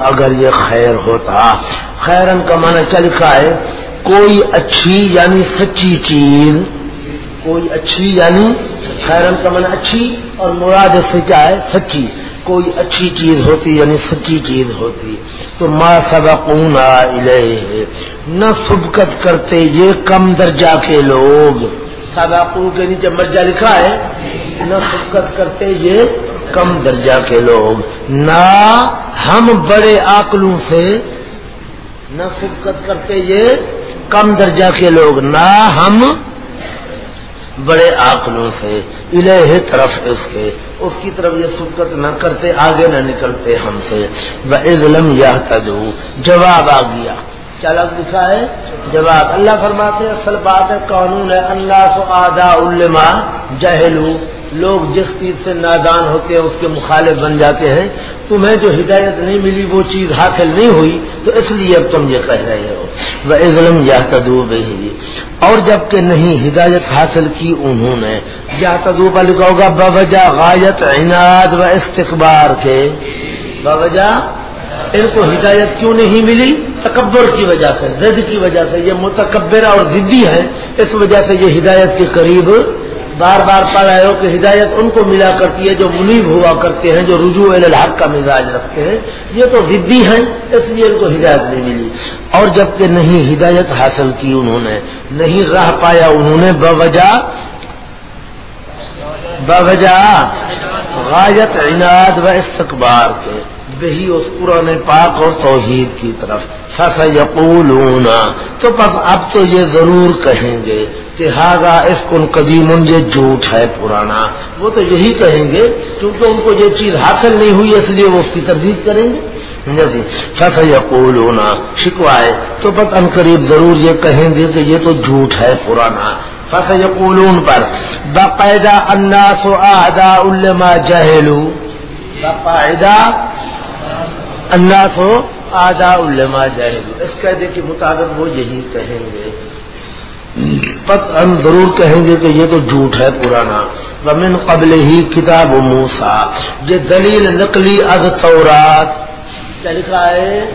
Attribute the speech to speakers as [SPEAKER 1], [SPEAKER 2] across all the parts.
[SPEAKER 1] اگر یہ خیر ہوتا، خیرن کا معنی چل کا ہے، کوئی اچھی یعنی سچی چیز، کوئی اچھی یعنی خیرن کا معنی اچھی اور مراد سے کیا ہے؟ سچی۔ کوئی اچھی چیز ہوتی یعنی سچی چیز ہوتی۔ تو ماں سبقونا الیہ۔ نہ سبقت کرتے یہ کم درجہ کے لوگ۔ سبقو کے نیچے یعنی مرجا لکھا ہے، نہ سبقت کرتے یہ کم درجہ کے لوگ، نہ ہم بڑے آکلوں سے نہ سبقت کرتے یہ کم درجہ کے لوگ، نہ ہم بڑے آکلوں سے الہ طرف اس کے، اس کی طرف یہ سبقت نہ کرتے، آگے نہ نکلتے ہم سے۔ وہ یا جواب آ گیا۔ کیا لگ لکھا ہے؟ جواب۔ اللہ فرماتے اصل بات ہے، قانون ہے، اللہ سو آدھا علما جہلو۔ لوگ جس چیز سے نادان ہوتے ہیں، اس کے مخالف بن جاتے ہیں۔ تمہیں جو ہدایت نہیں ملی، وہ چیز حاصل نہیں ہوئی، تو اس لیے اب تم یہ کہہ رہے ہو۔ وہ ازلم یا تدوب اور جبکہ نہیں، ہدایت حاصل کی انہوں نے۔ یا تدوبہ لکھا ہوگا بوجہ غایت عناد و استقبار کے۔ بوجہ ان کو ہدایت کیوں نہیں ملی؟ تکبر کی وجہ سے زد کی وجہ سے۔ یہ متکبر اور ضدی ہے اس وجہ سے یہ ہدایت کے قریب بار بار پڑھ رہے ہو کہ ہدایت ان کو ملا کرتی ہے جو منیب ہوا کرتے ہیں، جو رجوع الحق کا مزاج رکھتے ہیں۔ یہ تو ضدی ہیں، اس لیے ان کو ہدایت نہیں ملی۔ اور جبکہ نہیں ہدایت حاصل کی انہوں نے، نہیں رہ پایا انہوں نے، بوجہ بوجہ غایت عناد و استقبار کے۔ بہی اس قرآن پاک اور توحید کی طرف۔ سس یقول تو بس اب تو یہ ضرور کہیں گے کہ ہاگا اس کن قدیم، یہ جھوٹ ہے پرانا۔ وہ تو یہی کہیں گے، کیونکہ ان کو یہ چیز حاصل نہیں ہوئی، اس لیے وہ اس کی تردید کریں گے۔ جی۔ فص یقول ہونا شکوائے تو بس ان قریب ضرور یہ کہیں گے کہ یہ تو جھوٹ ہے پرانا۔ فص یقولون پر۔ باقاعدہ اناس و آدا الما جہلو باقاعدہ اناس و علما الما جہلو اس قیدے کے مطابق وہ یہی کہیں گے۔ پت ہم ضرور کہیں گے کہ یہ تو جھوٹ ہے پرانا۔ ومن قبل ہی کتاب و موسا یہ دلیل نقلی از تورات۔ کیا لکھا ہے؟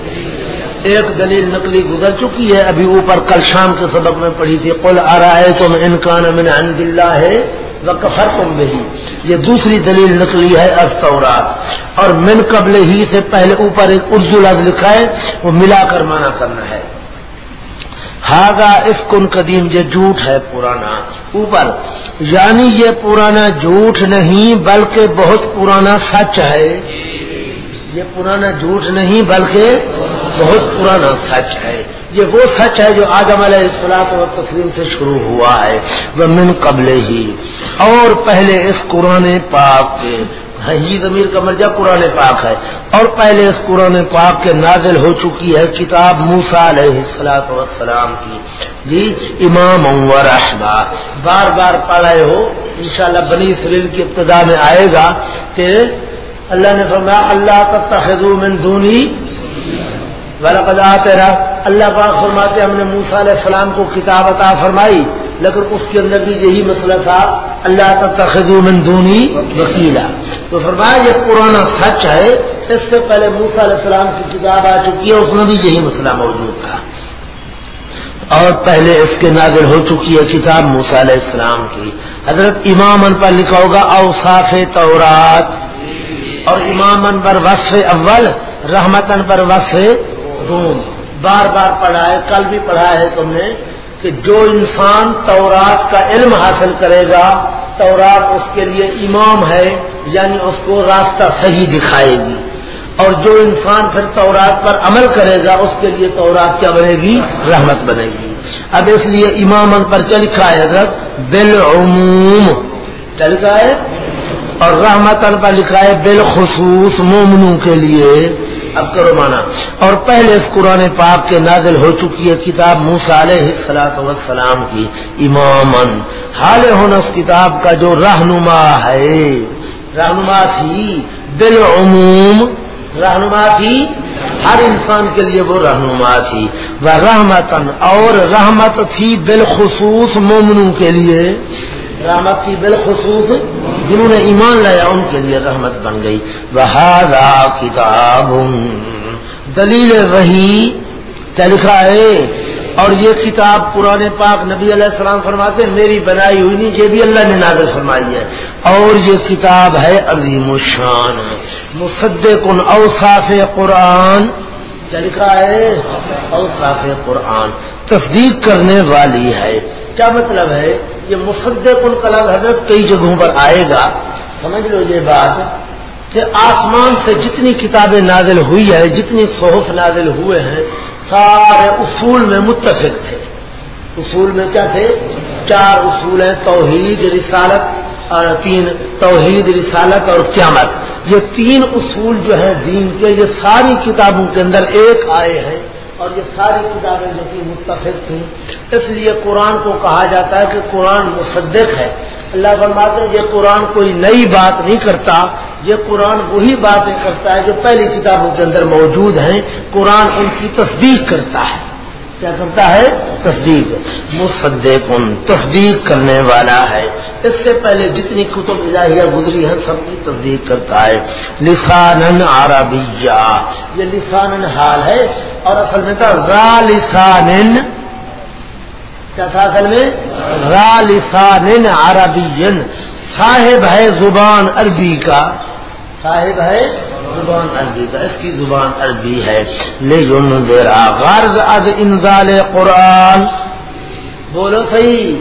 [SPEAKER 1] ایک دلیل نقلی گزر چکی ہے، ابھی اوپر کل شام کے سبق میں پڑھی تھی، قل آ رہا ہے تم انکان من عند اللہ ہے کفر تم بہی یہ دوسری دلیل نقلی ہے از تورات اور من قبل ہی سے پہلے اوپر ایک اردو لفظ لکھا ہے، وہ ملا کر مانا کرنا ہے۔ ہاگا اس کن قدیم، یہ جھوٹ ہے پرانا۔ اوپر یعنی یہ پرانا جھوٹ نہیں، بلکہ بہت پرانا سچ ہے۔ یہ پرانا جھوٹ نہیں، بلکہ بہت پرانا سچ ہے۔ یہ وہ سچ ہے جو آدم علیہ السلاط و تسلیم سے شروع ہوا ہے۔ وہ من قبل ہی۔ اور پہلے اس قرآن پاک کے ہی ضمیر کا مرجع قرآن پاک ہے۔ اور پہلے اس قرآن پاک کے نازل ہو چکی ہے کتاب موسا علیہ السلاط وسلام کی۔ جی امام عمر احمد بار بار پڑھے ہو، انشاءاللہ بنی سلیل کی ابتدا میں آئے گا کہ اللہ نے فرمایا، اللہ کا من دونی تیرا اللہ پاک فرماتے ہم نے موسا علیہ السلام کو کتاب عطا فرمائی، لیکن اس کے اندر بھی یہی مسئلہ تھا، اللہ من دونی وکیلا۔ تو فرمایا، یہ پرانا سچ ہے، اس سے پہلے موسا علیہ السلام کی کتاب آ چکی ہے، اس میں بھی یہی مسئلہ موجود تھا۔ اور پہلے اس کے نازل ہو چکی ہے کتاب موسا علیہ السلام کی۔ حضرت امام ان پر لکھا ہوگا اوساف تورات۔ اور امام ان پر وصف اول رحمتن پر وصف روم بار بار پڑھا ہے کل بھی پڑھا ہے تم نے کہ جو انسان تورات کا علم حاصل کرے گا، تورات اس کے لیے امام ہے یعنی اس کو راستہ صحیح دکھائے گی۔ اور جو انسان پھر تورات پر عمل کرے گا، اس کے لیے تورات کیا بنے گی؟ رحمت بنے گی۔ اب اس لیے امام پر کیا لکھا ہے حضرت؟ بالعموم۔ کیا لکھا ہے؟ اور رحمت پر لکھا ہے بالخصوص، مومنوں کے لیے۔ اب کرو مانا۔ اور پہلے اس قرآن پاک کے نازل ہو چکی ہے کتاب علیہ سلاط وسلام کی۔ امام حال ہونا اس کتاب کا جو رہنما ہے۔ رہنما تھی بالعموم رہنما تھی ہر انسان کے لیے وہ رہنما تھی۔ وہ رحمتن اور رحمت تھی بالخصوص مومنوں کے لیے۔ رحمت کی بالخصوص جنہوں نے ایمان لایا، ان کے لیے رحمت بن گئی۔ وہ کتاب دلیل وہی کیا لکھا ہے اور یہ کتاب قرآن پاک نبی علیہ السلام فرماتے میری بنائی ہوئی نہیں، یہ بھی اللہ نے نازل فرمائی ہے۔ اور یہ کتاب ہے عظیم الشان، مصدق اوصاف قرآن۔ کیا لکھا ہے؟ اوصاف قرآن۔ تصدیق کرنے والی ہے۔ کیا مطلب ہے؟ یہ مصدق ان کا حضرت کئی جگہوں پر آئے گا۔ سمجھ لو یہ بات کہ آسمان سے جتنی کتابیں نازل ہوئی ہے جتنی صحف نازل ہوئے ہیں، سارے اصول میں متفق تھے۔ اصول میں کیا تھے؟ چار اصول ہیں، توحید، رسالت، اور تین توحید، رسالت اور قیامت۔ یہ تین اصول جو ہیں دین کے، یہ ساری کتابوں کے اندر ایک آئے ہیں اور یہ ساری کتابیں جو تھی متفق تھیں۔ اس لیے قرآن کو کہا جاتا ہے کہ قرآن مصدق ہے۔ اللہ فرماتے ہیں، یہ قرآن کوئی نئی بات نہیں کرتا، یہ قرآن وہی باتیں کرتا ہے جو پہلی کتابوں کے اندر موجود ہیں۔ قرآن ان کی تصدیق کرتا ہے۔ کیا کرتا ہے؟ تصدیق۔ مصدق، تصدیق کرنے والا ہے۔ اس سے پہلے جتنی کتب الہیہ گزری ہیں، سب کی تصدیق کرتا ہے۔ لسان عربیہ۔ یہ لسان حال ہے۔ اور اصل میں تھا را لسان کیا تھا اصل میں؟ را لسان عربی صاحب ہے زبان عربی کا۔ صاحب ہے، زبان عربی کا اس کی زبان عربی ہے۔ لے ذرا غرض از انزال قرآن۔ بولو صحیح،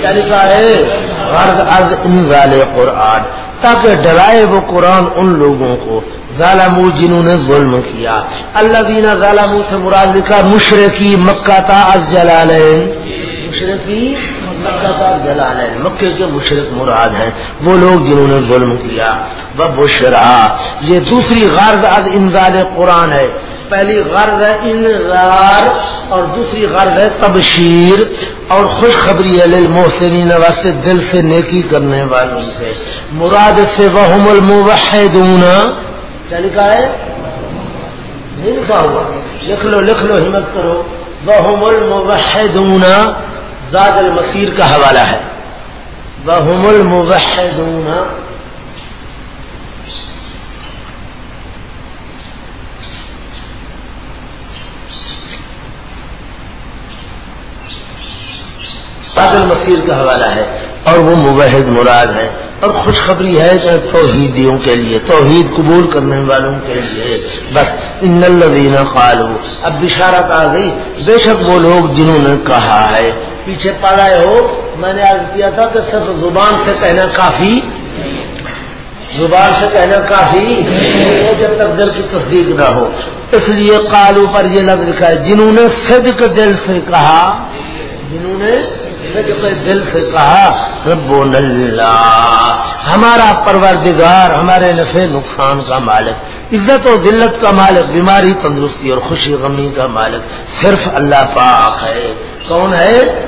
[SPEAKER 1] کیا لکھا ہے؟ غرض از انزال قرآن۔ تاکہ ڈرائے وہ قرآن ان لوگوں کو۔ ظالم جنہوں نے ظلم کیا۔ اللہ دینا ظالم سے مراد لکھا مشرقی مکہ تا از جلالین۔ مشرقی جلال مکے کے مشرق مراد ہیں۔ وہ لوگ جنہوں نے ظلم کیا۔ وہ بشرا یہ دوسری غرض از انزال قرآن ہے۔ پہلی غرض ہے انذار اور دوسری غرض ہے تبشیر اور خوشخبری محسنین واسطے دل سے نیکی کرنے والوں سے۔ مراد سے وہ الموحدون۔ کیا لکھا ہے؟ نہیں لکھا ہوا۔ لکھ لو لکھ لو، ہمت کرو۔ وہ الموحدون۔ زاد المسیر کا حوالہ ہے۔ بہم الموحدون۔ زاد المسیر کا حوالہ ہے اور وہ مبحد مراد ہے اور خوشخبری ہے کہ توحیدیوں کے لیے توحید قبول کرنے والوں کے لیے۔ بس ان الذین قالو اب بشارت آ گئی۔ بے شک وہ لوگ جنہوں نے کہا ہے پیچھے پڑا ہو، میں نے عرض کیا تھا کہ صرف زبان سے کہنا کافی، زبان سے کہنا کافی جب تک دل کی تصدیق نہ ہو۔ اس لیے قالو پر یہ لفظ لکھا ہے، جنہوں نے صدق دل سے کہا، جنہوں نے دل سے کہا رب اللہ، ہمارا پروردگار، ہمارے نفع نقصان کا مالک، عزت و ذلت کا مالک، بیماری تندرستی اور خوشی غمی کا مالک، صرف اللہ پاک ہے۔ کون ہے؟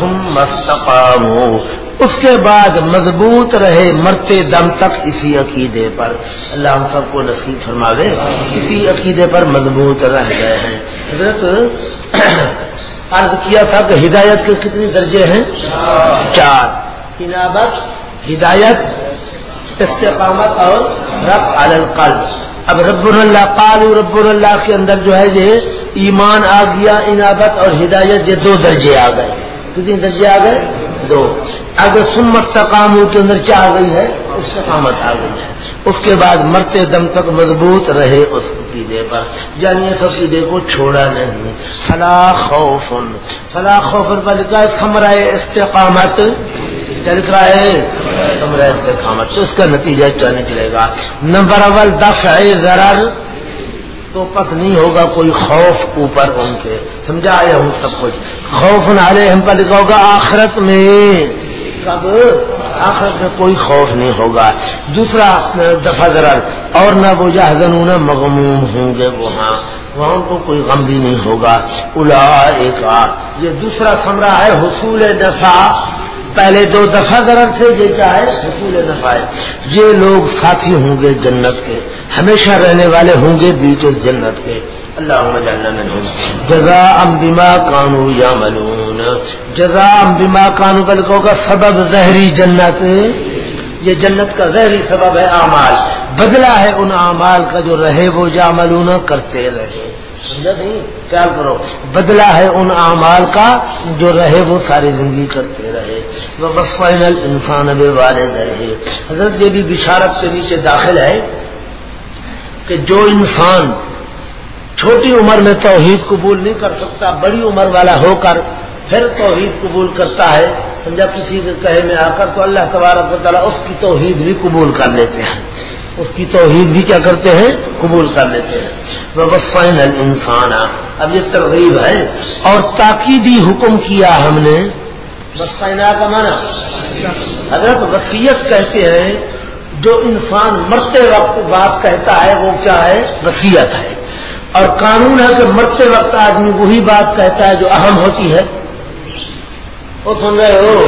[SPEAKER 1] تم مستقام ہو اس کے بعد مضبوط رہے مرتے دم تک اسی عقیدے پر۔ اللہ ہم سب کو نصیب فرماوے اسی عقیدے پر مضبوط رہ گئے ہیں۔ حضرت، عرض کیا تھا کہ ہدایت کے کتنے درجے ہیں؟ چار۔ انابت، ہدایت، استقامت اور رب القلب۔ اب رب اللہ قالو رب اللہ کے اندر جو ہے یہ ایمان آ گیا، انابت اور ہدایت، یہ دو درجے آ گئے۔ کتنے درجے آ گئے؟ دو۔ اگر سمت تقام کے اندر کیا آ گئی ہے؟ استقامت آ گئی ہے۔ اس کے بعد مرتے دم تک مضبوط رہے اس عقیدے پر۔ یعنی اس عقیدے کو چھوڑا نہیں۔ فلا خوف فلا خوف پر لکھا ہے سمرائے استقامت۔ لکھ رہا ہے۔ سمرائے استقامت تو اس کا نتیجہ کیا نکلے گا۔ نمبر اول دس ہے ضرر۔ تو پس نہیں ہوگا کوئی خوف اوپر ان کے۔ سمجھا آیا ہوں سب کچھ؟ خوف نہ ہم پر لکھا ہوگا، آخرت میں۔ کب؟ آخر میں کوئی خوف نہیں ہوگا۔ دوسرا دفعہ ذرا اور نہ وہ جہاں مغموم ہوں گے وہاں۔ وہاں کو کوئی غم بھی نہیں ہوگا۔ الا ایک یہ دوسرا سمرا ہے، حصول دفاع پہلے دو دفعہ ضرر تھے یہ کیا ہے حصول دفاع یہ لوگ ساتھی ہوں گے جنت کے، ہمیشہ رہنے والے ہوں گے بیچ جنت کے۔ اللہ جزا ام بیما کانو یا ملون جزا ام بیما کانو بل کا سبب زہری جنت۔ یہ جنت کا زہری سبب ہے اعمال۔ بدلا ہے ان اعمال کا جو رہے وہ یا ملون کرتے رہے۔ سمجھا نہیں؟ کیا کرو بدلا ہے ان اعمال کا جو رہے، وہ ساری زندگی کرتے رہے۔ وہ فائنل انسان اب والد رہے حضرت یہ بھی بشارت کے نیچے داخل ہے کہ جو انسان چھوٹی عمر میں توحید قبول نہیں کر سکتا، بڑی عمر والا ہو کر پھر توحید قبول کرتا ہے، سمجھا؟ کسی کے کہے میں آ کر تو اللہ تبارک و تعالیٰ اس کی توحید بھی قبول کر لیتے ہیں۔ اس کی توحید بھی کیا کرتے ہیں؟ قبول کر لیتے ہیں۔ وہ بس فائنل انسان اب یہ ترغیب ہے۔ اور تاکیدی حکم کیا ہم نے؟ بس فائنا کا مانا حضرت وسیعت کہتے ہیں، جو انسان مرتے وقت بات کہتا ہے، وہ کیا ہے؟ وسیعت ہے۔ اور قانون ہے کہ مرتے وقت آدمی وہی بات کہتا ہے جو اہم ہوتی ہے۔ وہ سن رہے ہو؟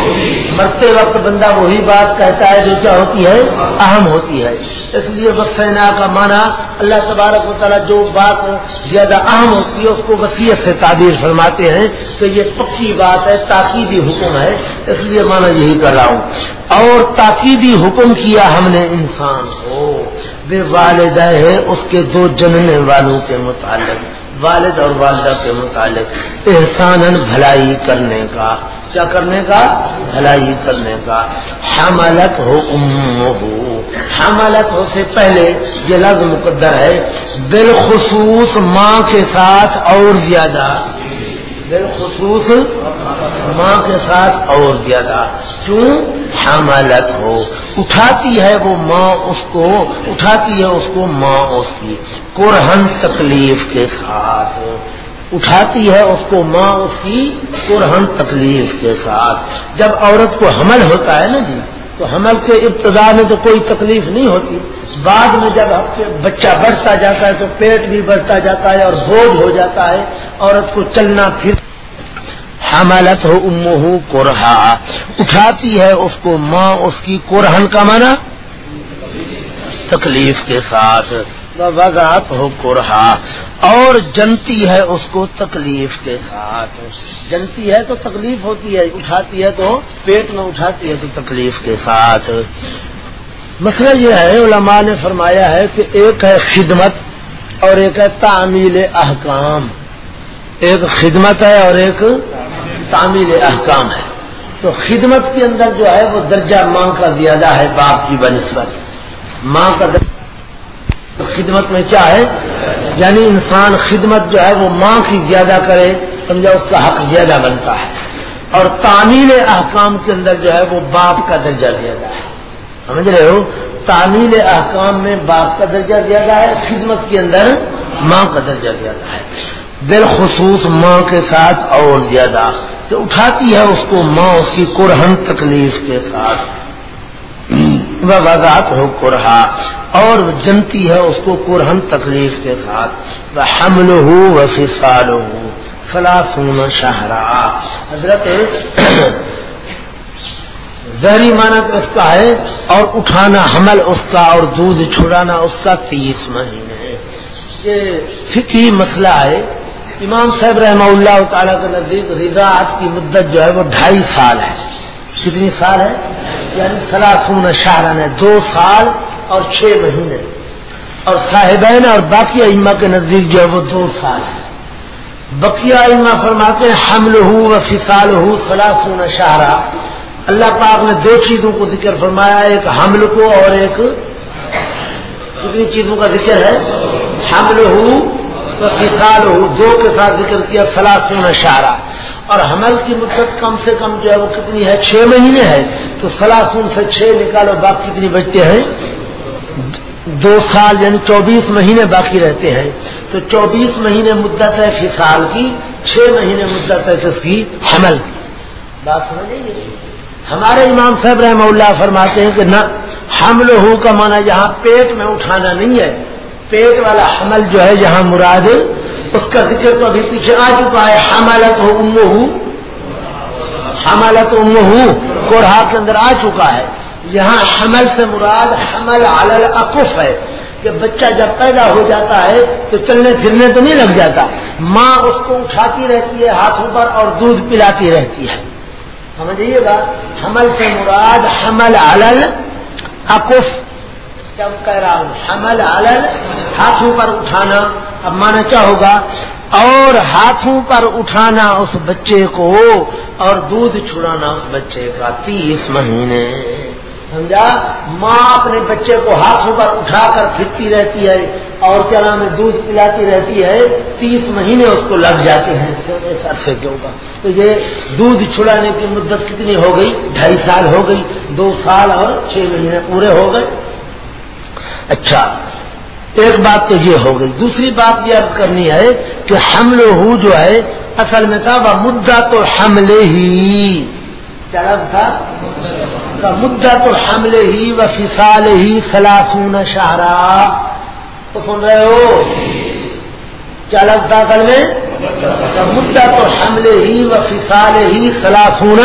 [SPEAKER 1] مرتے وقت بندہ وہی بات کہتا ہے جو کیا ہوتی ہے، اہم ہوتی ہے۔ اس لیے بس سینا کا معنی اللہ تبارک و تعالیٰ جو بات زیادہ اہم ہوتی ہے، اس کو وسیعت سے تعبیر فرماتے ہیں کہ یہ پکی بات ہے، تاکیدی حکم ہے۔ اس لیے مانا یہی کر رہا ہوں۔ اور تاکیدی حکم کیا ہم نے انسان کو۔ بے والدہ ہے اس کے دو جننے والوں کے متعلق۔ والد اور والدہ کے متعلق احسان بھلائی کرنے کا، کیا کرنے کا؟ بھلائی کرنے کا۔ حملت ہو ہو حملت ہو سے پہلے یہ لفظ مقدر ہے، بالخصوص ماں کے ساتھ اور زیادہ۔ بالخصوص ماں کے ساتھ اور زیادہ۔ کیوں؟ حملت ہو۔ اٹھاتی ہے وہ ماں اس کو، اٹھاتی ہے اس کو ماں اس کی۔ قرہن تکلیف کے ساتھ۔ اٹھاتی ہے اس کو ماں اس کی قرہن تکلیف کے ساتھ۔ جب عورت کو حمل ہوتا ہے نا جی تو حمل کے ابتدا میں تو کوئی تکلیف نہیں ہوتی۔ بعد میں جب بچہ بڑھتا جاتا ہے تو پیٹ بھی بڑھتا جاتا ہے اور بوجھ ہو جاتا ہے، عورت کو چلنا پھر حملت ہو ام قرہا اٹھاتی ہے اس کو ماں اس کی قرہن کا مانا تکلیف کے ساتھ۔ وضاحت ہو قرہا اور جنتی ہے اس کو تکلیف کے ساتھ۔ جنتی ہے تو تکلیف ہوتی ہے، اٹھاتی ہے تو پیٹ میں اٹھاتی ہے تو تکلیف کے ساتھ۔ مسئلہ یہ ہے، علماء نے فرمایا ہے کہ ایک ہے خدمت اور ایک ہے تعمیل احکام۔ ایک خدمت ہے اور ایک تعمیل احکام ہے۔ تو خدمت کے اندر جو ہے وہ درجہ ماں کا زیادہ ہے باپ کی بنسبت۔ ماں کا درجہ خدمت میں کیا ہے؟ یعنی انسان خدمت جو ہے وہ ماں کی زیادہ کرے، سمجھا؟ اس کا حق زیادہ بنتا ہے۔ اور تعمیل احکام کے اندر جو ہے وہ باپ کا درجہ زیادہ ہے۔ سمجھ رہے ہو؟ تعمیل احکام میں باپ کا درجہ زیادہ ہے، خدمت کے اندر ماں کا درجہ زیادہ ہے۔ بالخصوص ماں کے ساتھ اور زیادہ تو اٹھاتی ہے اس کو ماں اس کی قرہن تکلیف کے ساتھ۔ وضاحت ہو قرہا اور جنتی ہے اس کو قرہن تکلیف کے ساتھ۔ وہ حمل ہو وہ فسال ہو فلاسون شاہراہ حضرت زہری مانت اس کا ہے اور اٹھانا حمل اس کا اور دودھ چھڑانا اس کا تیس مہینے۔ یہ فکری مسئلہ ہے۔ امام صاحب رحمہ اللہ تعالیٰ کے نزدیک رضاعت کی مدت جو ہے وہ ڈھائی سال ہے۔ کتنی سال ہے؟ یعنی سلاسون شاہران ہے، دو سال اور چھ مہینے۔ اور صاحبین اور باقی اما کے نزدیک جو ہے وہ دو سال ہے۔ بقیہ اما فرماتے ہیں حمل ہو و فسال ہو سلاسون شاہراہ اللہ پاک نے دو چیزوں کو ذکر فرمایا، ایک حمل کو اور ایک کتنی چیزوں کا ذکر ہے؟ حمل ہو فسال ہو دو کے ساتھ ذکر کیا سلاسون اشارہ اور حمل کی مدت کم سے کم جو ہے وہ کتنی ہے؟ چھ مہینے ہے۔ تو سلاسون سے چھ نکالو باقی کتنی بچتے ہیں؟ دو سال یعنی چوبیس مہینے باقی رہتے ہیں۔ تو چوبیس مہینے مدت ہے فسال کی، چھ مہینے مدت ہے کس کی حمل کی۔ بات سمجھے ہمارے امام صاحب رحمہ اللہ فرماتے ہیں کہ نہ حمل ہو کا معنی یہاں پیٹ میں اٹھانا نہیں ہے۔ پیٹ والا حمل جو ہے جہاں مراد اس کا ذکر تو ابھی پیچھے آ چکا ہے حمالت ہو ام ہوں حمالت ام کوڑھا کے اندر آ چکا ہے۔ یہاں حمل سے مراد حمل علل اقف ہے۔ کہ بچہ جب پیدا ہو جاتا ہے تو چلنے پھرنے تو نہیں لگ جاتا۔ ماں اس کو اٹھاتی رہتی ہے ہاتھوں پر اور دودھ پلاتی رہتی ہے۔ سمجھیے گا حمل سے مراد حمل علل اقف کیا کہہ رہا ہوں، حمل علل ہاتھوں پر اٹھانا، اب مانا کیا ہوگا؟ اور ہاتھوں پر اٹھانا اس بچے کو اور دودھ چھڑانا اس بچے کا تیس مہینے۔ سمجھا؟ ماں اپنے بچے کو ہاتھوں پر اٹھا کر پھرتی رہتی ہے اور کیا نام ہے، دودھ پلاتی رہتی ہے، تیس مہینے اس کو لگ جاتے ہیں۔ اس عرصے کے اوپر تو یہ دودھ چھڑانے کی مدت کتنی ہو گئی؟ ڈھائی سال ہو گئی۔ دو سال اور چھ مہینے پورے ہو گئے۔ اچھا ایک بات تو یہ ہو گئی۔ دوسری بات یہ اب کرنی ہے کہ حمل ہو جو ہے، اصل میں تھا وہ مدعا تو حملے ہی۔ کیا تھا؟ مدعا تو حملے ہی و فسال ہی سلاسون شاہرا تو سن رہے ہو؟ کیا لگتا کل میں؟ مدعا تو حملے ہی و فسال ہی سلاسون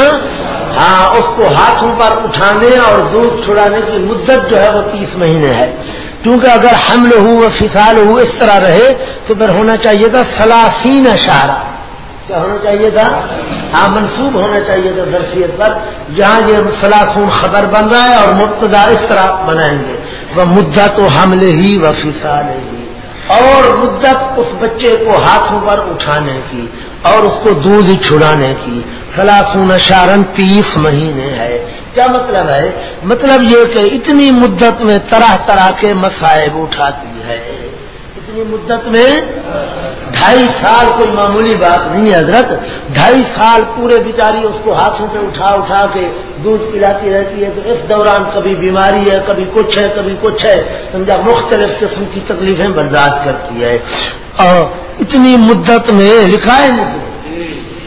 [SPEAKER 1] ہاں اس کو ہاتھوں پر اٹھانے اور دودھ چھڑانے کی مدت جو ہے وہ تیس مہینے ہے۔ کیونکہ اگر حمل ہو و فسال ہو اس طرح رہے، تو پھر ہونا چاہیے تھا سلاسین اشارہ۔ کیا ہونا چاہیے تھا؟ ہاں منسوب ہونا چاہیے تھا درسیت پر۔ جہاں یہ سلاسون خبر بن رہا ہے اور مبتدا اس طرح بنائیں گے۔ وہ مدت تو حملے ہی و فسال ہی۔ اور مدت اس بچے کو ہاتھوں پر اٹھانے کی اور اس کو دودھ چھڑانے کی۔ سلاسون شارن تیس مہینے ہے کیا مطلب ہے؟ مطلب یہ کہ اتنی مدت میں طرح طرح کے مسائب اٹھاتی ہے۔ اتنی مدت میں ڈھائی سال کوئی معمولی بات نہیں ہے، حضرت۔ ڈھائی سال پورے بیچاری اس کو ہاتھوں پہ اٹھا اٹھا کے دودھ پلاتی رہتی ہے تو اس دوران کبھی بیماری ہے، کبھی کچھ ہے، کبھی کچھ ہے۔ سمجھا، مختلف قسم کی تکلیفیں برداشت کرتی ہے۔ اور اتنی مدت میں لکھا ہے نہیں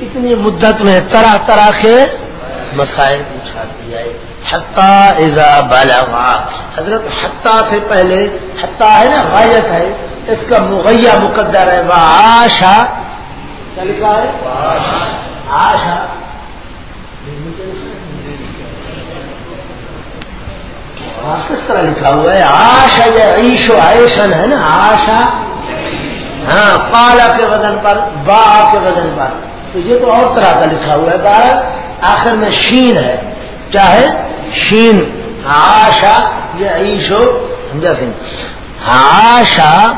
[SPEAKER 1] اتنی مدت میں طرح طرح کے مسائل اٹھاتی ہے۔ ازا بالا حضرت حتہ سے پہلے حتہ ہے نا، غایت ہے۔ اس کا مغیہ مقدر ہے وہ آشا کیا لکھا ہے؟ آشا کس طرح لکھا ہوا ہے؟ آشا یہ عیش و عیشن ہے نا آشا ہاں پالا کے وزن پر، با کے وزن پر۔ تو یہ تو اور طرح کا لکھا ہوا ہے بار آخر میں شین ہے۔ چاہے شین۔ آشا یہ عیشو سمجھا سنگھ آشا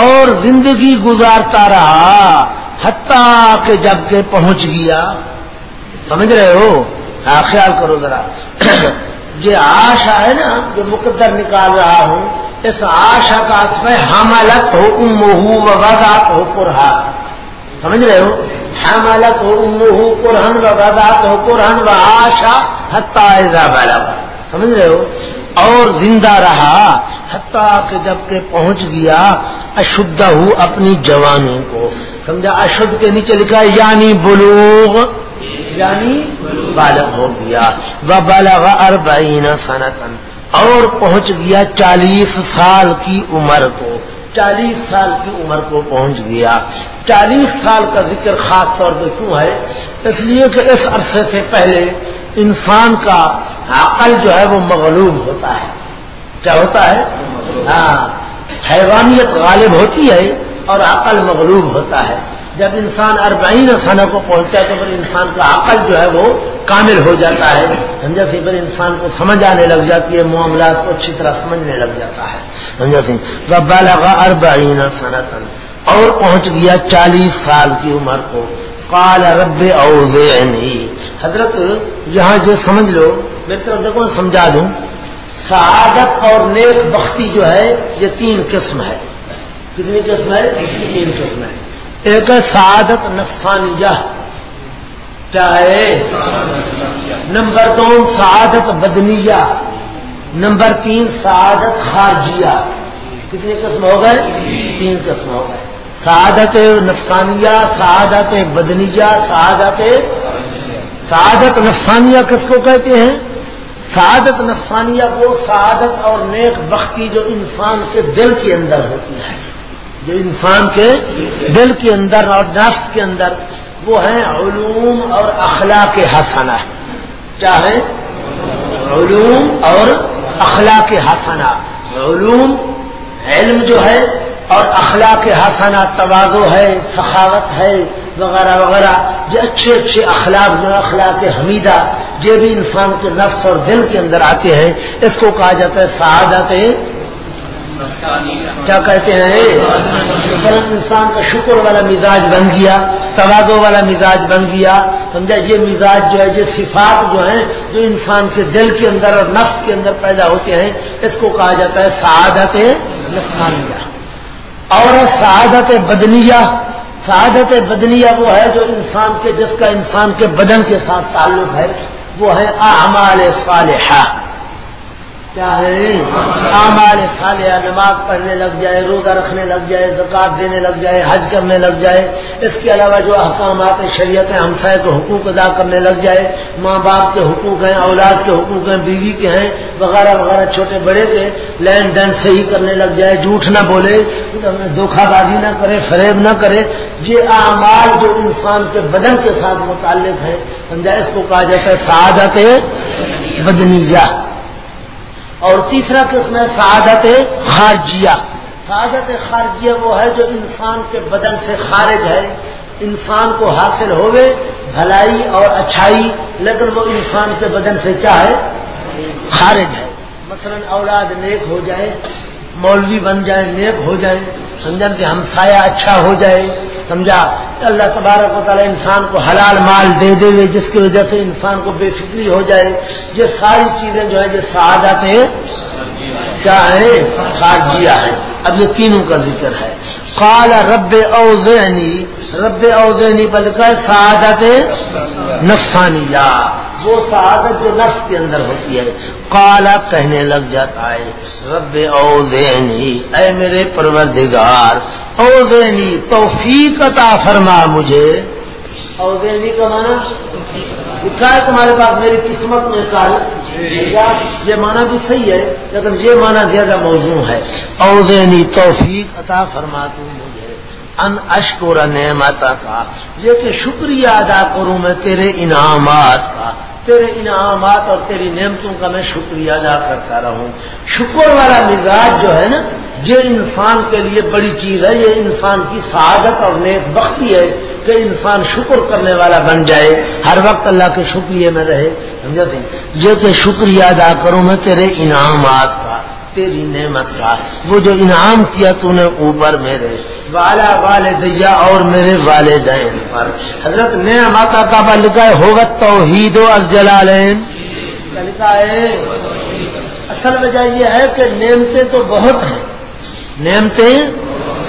[SPEAKER 1] اور زندگی گزارتا رہا، حتیٰ کہ جبکہ پہنچ گیا۔ سمجھ رہے ہو؟ ہاں خیال کرو ذرا۔ یہ آشا ہے نا، جو مقدر نکال رہا ہوں، اس آشا کا میں حملت ہو ام ہو وزات ہو پورہ سمجھ رہے ہو؟ حملت ہو ام ہو قرہن و وزات ہو قرہن و آشا حتہ سمجھ رہے ہو؟ اور زندہ رہا، حتیٰ کہ جبکہ پہنچ گیا، اشدہ ہو اپنی جوانی کو۔ سمجھا؟ اشد کے نیچے لکھا یعنی بلوغ یعنی بالغ ہو گیا۔ وہ بالغ اربعین سنتن اور پہنچ گیا چالیس سال کی عمر کو۔ چالیس سال کی عمر کو پہنچ گیا۔ چالیس سال کا ذکر خاص طور پہ کیوں ہے؟ اس لیے کہ اس عرصے سے پہلے انسان کا عقل جو ہے وہ مغلوب ہوتا ہے۔ کیا ہوتا ہے؟ ہاں حیوانیت غالب ہوتی ہے اور عقل مغلوب ہوتا ہے۔ جب انسان اربعین سنہ کو پہنچتا ہے تو پھر انسان کا عقل جو ہے وہ کامل ہو جاتا ہے۔ سمجھا سی؟ پھر انسان کو سمجھ آنے لگ جاتی ہے، معاملات کو اچھی طرح سمجھنے لگ جاتا ہے۔ سمجھا سی؟ لگا اربعین سنہ اور پہنچ گیا چالیس سال کی عمر کو۔ قال رب اور حضرت، یہاں جو سمجھ لو، میری طرف دیکھو سمجھا دوں۔ سعادت اور نیک بختی جو ہے، یہ تین قسم ہے۔ کتنی قسم ہے؟ تین قسم ہے۔ ایک سعادت نفسانیہ چاہے نمبر دو سعادت بدنیہ، نمبر تین سعادت خارجیہ۔ کتنی قسم ہو گئے؟ تین قسم ہو گئے۔ سعادت نفسانیہ، سعادت بدنیہ، سعادت سعادت نفسانیہ کس کو کہتے ہیں؟ سعادت نفسانیہ کو سعادت اور نیک بختی جو انسان کے دل کے اندر ہوتی ہے۔ جو انسان کے دل کے اندر اور نفس کے اندر، وہ ہیں علوم اور اخلاق حسنہ۔ کیا ہے علوم اور اخلاق حسنہ۔ علوم علم جو ہے اور اخلاق حسنہ توازو ہے، سخاوت ہے، وغیرہ وغیرہ۔ یہ اچھے اچھے اخلاق جو اخلاق حمیدہ، یہ بھی انسان کے نفس اور دل کے اندر آتے ہیں۔ اس کو کہا جاتا ہے سعادت کیا کہتے ہیں؟ انسان کا شکر والا مزاج بن گیا توازو والا مزاج بن گیا، سمجھا؟ یہ مزاج جو ہے، یہ صفات جو ہیں، جو انسان کے دل کے اندر اور نفس کے اندر پیدا ہوتے ہیں، اس کو کہا جاتا ہے سعادت نفسانیہ اور سعادت بدنیہ سعادت بدنیہ وہ ہے جو انسان کے، جس کا انسان کے بدن کے ساتھ تعلق ہے، وہ ہے اعمال صالحہ۔ کیا ہے؟ صالحہ نماز پڑھنے لگ جائے، روزہ رکھنے لگ جائے، زکات دینے لگ جائے، حج کرنے لگ جائے، اس کے علاوہ جو احکامات شریعت ہمسائے کے حقوق ادا کرنے لگ جائے، ماں باپ کے حقوق ہیں، اولاد کے حقوق ہیں، بیوی کے ہیں، وغیرہ وغیرہ چھوٹے بڑے کے لین دین صحیح کرنے لگ جائے، جھوٹ نہ بولے دھوکھا بازی نہ کرے، فریب نہ کرے، یہ اعمال جو انسان کے بدن کے ساتھ متعلق ہے سمجھا اس کو کہا جاتا ہے سعادت بدنیجا اور تیسرا قسم ہے سعادت خارجیہ۔ سعادت خارجیہ وہ ہے جو انسان کے بدن سے خارج ہے۔ انسان کو حاصل ہوئے، بھلائی اور اچھائی، لیکن وہ انسان کے بدن سے کیا ہے؟ خارج ہے۔ مثلا اولاد نیک ہو جائے مولوی بن جائے، نیک ہو جائے، سمجھن کہ ہم سایہ اچھا ہو جائے، سمجھا؟ اللہ تبارک و تعالیٰ انسان کو حلال مال دے دے گے جس کی وجہ سے انسان کو بے فکری ہو جائے۔ یہ ساری چیزیں جو ہے یہ سعادت ہیں۔ کیا ہے خارجیہ ہے اب یہ تینوں کا ذکر ہے۔ کالا رب اوزینی رب اوزینی پر سعادت نفسانیہ۔ وہ سعادت جو نفس کے اندر ہوتی ہے۔ کالا کہنے لگ جاتا ہے رب اوزینی اے میرے پروردگار اوزینی توفیق عطا فرما مجھے۔ اوزینی کا مانا ہے تمہارے پاس میری قسمت میں کال یہ مانا بھی صحیح ہے لیکن یہ مانا زیادہ موضوع ہے۔ اوزینی توفیق عطا فرما تو مجھے۔ ان اشکور نعمت کا یہ کہ شکریہ ادا کروں میں تیرے انعامات کا۔ تیرے انعامات اور تیری نعمتوں کا میں شکریہ ادا کرتا رہوں۔ شکر والا مزاج جو ہے نا، یہ انسان کے لیے بڑی چیز ہے۔ یہ انسان کی سعادت اور نیک بختی ہے کہ انسان شکر کرنے والا بن جائے۔ ہر وقت اللہ کے شکریہ میں رہے۔ سمجھا یہ کہ شکریہ ادا کروں میں تیرے انعامات کا، تیری نعمت کا۔ وہ جو انعام کیا تو نے اوپر میرے والا والدیا اور میرے والدین پر۔ حضرت نعمت کا لکھا ہے، ہوگا توحید و الجلالین۔ لکھا ہے؟ اصل وجہ یہ ہے کہ نعمتیں تو بہت ہیں۔ نعمتیں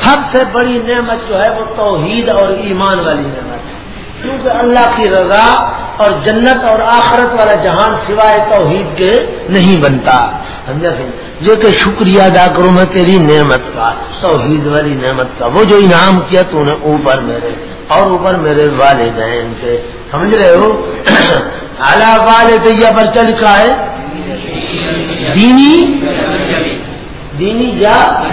[SPEAKER 1] سب سے بڑی نعمت جو ہے وہ توحید اور ایمان والی نعمت ہے۔ کیونکہ اللہ کی رضا اور جنت اور آخرت والا جہان سوائے توحید کے نہیں بنتا۔ سمجھا سی جو کہ شکریہ ادا کروں، میں تیری نعمت کا، توحید والی نعمت کا۔ وہ جو انعام کیا تو نے اوپر میرے، اور اوپر میرے والدین کے۔ سمجھ رہے ہو؟ اعلیٰ والدیا پر چل کا ہے؟ دینی؟ دینی یا؟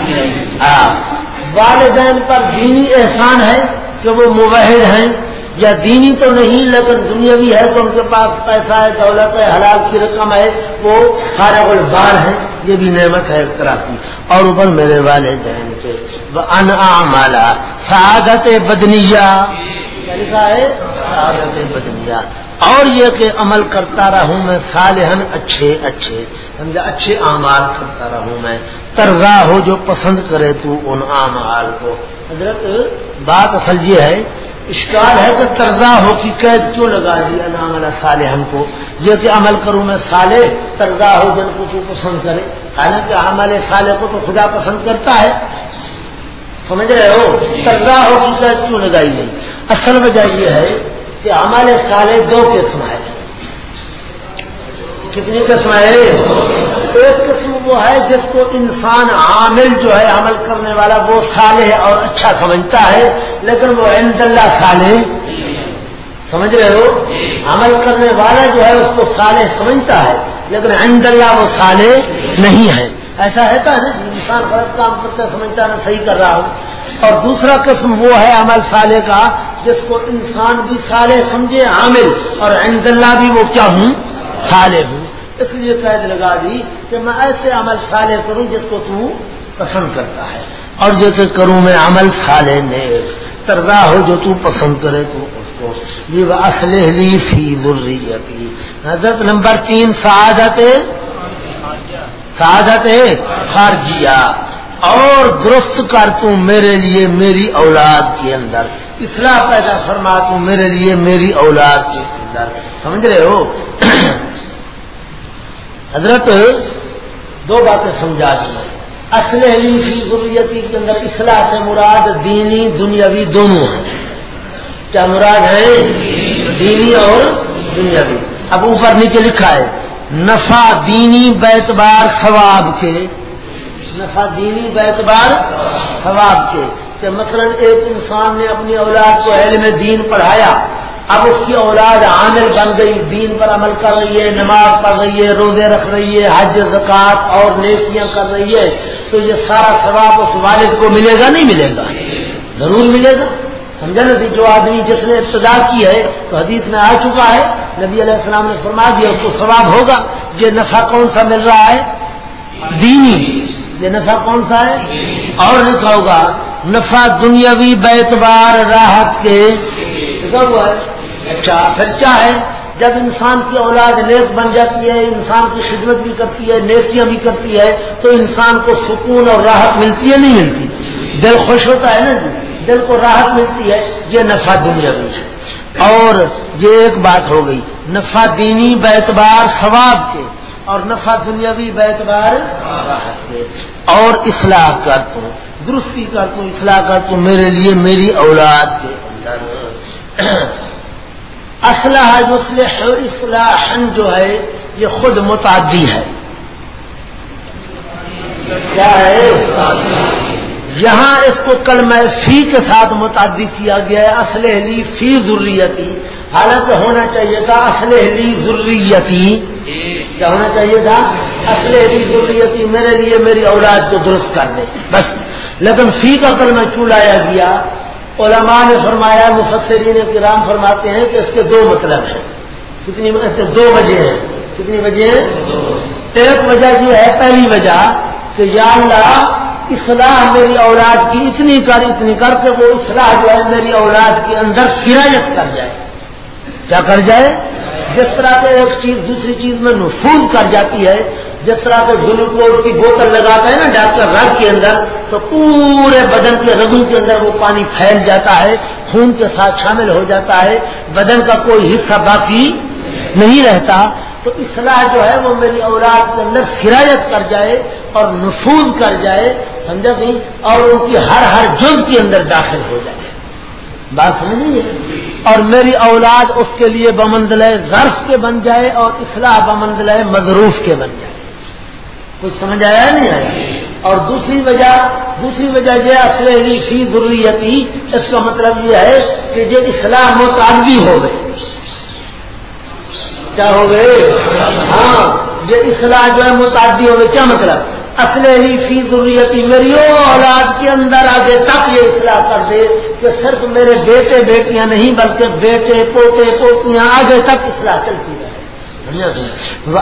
[SPEAKER 1] والدین پر دینی احسان ہے کہ وہ مبحد ہیں؟ یا دینی تو نہیں، لیکن دنیاوی ہے تو ان کے پاس پیسہ ہے، دولت ہے، حلال کی رقم ہے، وہ سارا بار ہے یہ بھی نعمت ہے ایک طرح کی۔ اور اوپر میرے والے جہن کے مالا سعادت بدنیا یعنی ہے؟ سعادت بدنیا اور یہ کہ عمل کرتا رہوں میں صالحن اچھے اچھے، سمجھا، اچھے اعمال کرتا رہوں میں۔ ترغا ہو جو پسند کرے تو ان اعمال کو۔ حضرت، بات اصل یہ ہے اشکال ہے کہ ترزا ہو کی قید کیوں لگا دیا نام اللہ صالح ہم کو؟ جو کہ عمل کروں میں سالے ترزا ہو جن کو تو پسند کرے۔ حالانکہ عمل صالح کو تو خدا پسند کرتا ہے۔ سمجھ رہے ہو؟ ترزا ہو کی قید کیوں لگائی گئی؟ اصل وجہ یہ ہے کہ عمل صالح دو قسم ہے کتنی قسم ہے ایک قسم وہ ہے جس کو انسان عامل جو ہے عمل کرنے والا وہ صالح اور اچھا سمجھتا ہے، لیکن وہ عند اللہ صالح سمجھ رہے ہو؟ عمل کرنے والا جو ہے اس کو صالح سمجھتا ہے، لیکن عند اللہ وہ صالح نہیں ہے۔ ایسا رہتا ہے نا انسان غلط کام کرتے سمجھتا ہے صحیح کر رہا ہوں۔ اور دوسرا قسم وہ ہے عمل صالح کا، جس کو انسان بھی صالح سمجھے، عامل، اور عند اللہ بھی وہ کیا ہوں؟ صالح ہوں۔ اس لیے قید لگا دی کہ میں ایسے عمل صالح کروں جس کو تو پسند کرتا ہے۔ اور جیسے کروں میں عمل صالح نیک، ترزا ہو جو تو پسند کرے تو اس کو۔ یہ اسلحلی فی ضروری حضرت نمبر تین، سعادت سعادت خارجیہ۔ اور درست کر توں میرے لیے میری اولاد کے اندر۔ اصلاح پیدا فرما توں میرے لیے میری اولاد کے اندر۔ سمجھ رہے ہو؟ حضرت دو باتیں سمجھا دی اصل فی ضروریتی کے اندر اصلاح سے مراد دینی، دنیاوی دونوں ہیں۔ کیا مراد ہے دینی اور دنیاوی۔ اب اوپر نیچے لکھا ہے، نفع دینی بیتبار ثواب کے۔ نفع دینی بیتبار ثواب کے۔ کہ مثلا ایک انسان نے اپنی اولاد کو علم دین پڑھایا اب اس کی اولاد عامل بن گئی، دین پر عمل کر رہی ہے، نماز پڑھ رہی ہے، روزے رکھ رہی ہے، حج زکات اور نیکیاں کر رہی ہے، تو یہ سارا ثواب اس والد کو ملے گا، نہیں ملے گا؟ ضرور ملے گا۔ سمجھا نا جی، جو آدمی جس نے ابتدا کی ہے، تو حدیث میں آ چکا ہے، نبی علیہ السلام نے فرما دیا اس کو ثواب ہوگا۔ یہ نفع کون سا مل رہا ہے؟ دینی۔ یہ نفع کون سا ہے؟ اور لکھا ہوگا، نفع دنیاوی بیتبار راحت کے۔ ہوا ہے اچھا سچا ہے؟ جب انسان کی اولاد نیک بن جاتی ہے، انسان کی خدمت بھی کرتی ہے، نیکیاں بھی کرتی ہے، تو انسان کو سکون اور راحت ملتی ہے، نہیں ملتی؟ دل خوش ہوتا ہے نا جی؟ دل کو راحت ملتی ہے، یہ نفع دنیا ہے۔ اور یہ ایک بات ہو گئی، نفع دینی بیتبار ثواب کے، اور نفع دنیاوی بیتبار راحت کے۔ اور اصلاح کر تو، درستی کر تو، اصلاح کر تو، میرے لیے میری اولاد کے اندر۔ اسلحہ مسلح اصلاح جو ہے، یہ خود متعدی ہے۔ کیا ہے؟ یہاں اس کو کلمہ فی کے ساتھ متعدی کیا گیا ہے اسلحلی فی ضروریتی حالانکہ ہونا چاہیے تھا اسلحلی ضروریتی کیا ہونا چاہیے تھا؟ اسلحلی ضروریتی میرے لیے میری اولاد کو درست کر دے بس، لیکن فی کا کلمہ چولایا گیا؟ علماء نے فرمایا، مفسرین کرام فرماتے ہیں کہ اس کے دو مطلب ہیں۔ کتنی دو وجہ ہیں۔ کتنی وجہ ہیں؟ ایک وجہ یہ ہے، پہلی وجہ کہ یا اللہ، اصلاح میری اولاد کی اتنی کر اتنی کر کے وہ اصلاح جو ہے میری اولاد کے اندر سرایت کر جائے۔ کیا کر جائے؟ جس طرح سے ایک چیز دوسری چیز میں نفوذ کر جاتی ہے جس طرح سے گلوکوز کی بوتل لگاتا ہے نا ڈاکٹر رگ کے اندر، تو پورے بدن کے رگوں کے اندر وہ پانی پھیل جاتا ہے، خون کے ساتھ شامل ہو جاتا ہے، بدن کا کوئی حصہ باقی نہیں رہتا۔ تو اصلاح جو ہے وہ میری اولاد کے اندر سرایت کر جائے اور نفوذ کر جائے، سمجھا سی اور ان کی ہر ہر جز کے اندر داخل ہو جائے۔ بات سمجھ اور میری اولاد اس کے لیے بمنزل غرف کے بن جائے اور اصلاح بمنزل مضروف کے بن جائے۔ کچھ سمجھ آیا نہیں آیا اور دوسری وجہ دوسری وجہ یہ اصل یعنی فی ضروریتی اس کا مطلب یہ ہے کہ یہ اصلاح متعدی ہو گئے کیا ہو گئے ہاں یہ اصلاح جو ہے متعدی ہو گئے کیا مطلب؟ اصل ہی فی ضروریتی میری اولاد کے اندر آگے تک یہ اصلاح کر دے کہ صرف میرے بیٹے بیٹیاں نہیں، بلکہ بیٹے پوتے پوتیاں آگے تک اصلاح چلتی رہے۔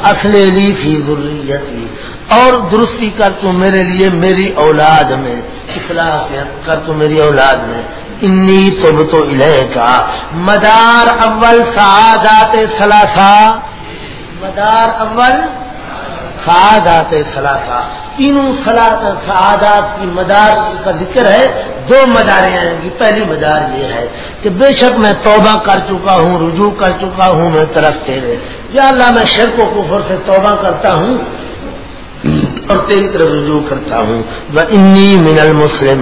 [SPEAKER 1] اصل یعنی فی ضروریتی اور درستی کر تو میرے لیے میری اولاد میں اصلاح کر تو میری اولاد میں۔ انی تب تو الہ کا مدار اول سعادات سلاسا مدار اول سعادات سلاسا تینوں سعادات کی مدار کا ذکر ہے۔ دو مداریں آئیں گی جی، پہلی مدار یہ ہے کہ بے شک میں توبہ کر چکا ہوں، رجوع کر چکا ہوں، میں طرف تیرے۔ یا اللہ، میں شرک و کفر سے توبہ کرتا ہوں۔ اور تیری طرف رجوع کرتا ہوں۔ وہ انی من المسلم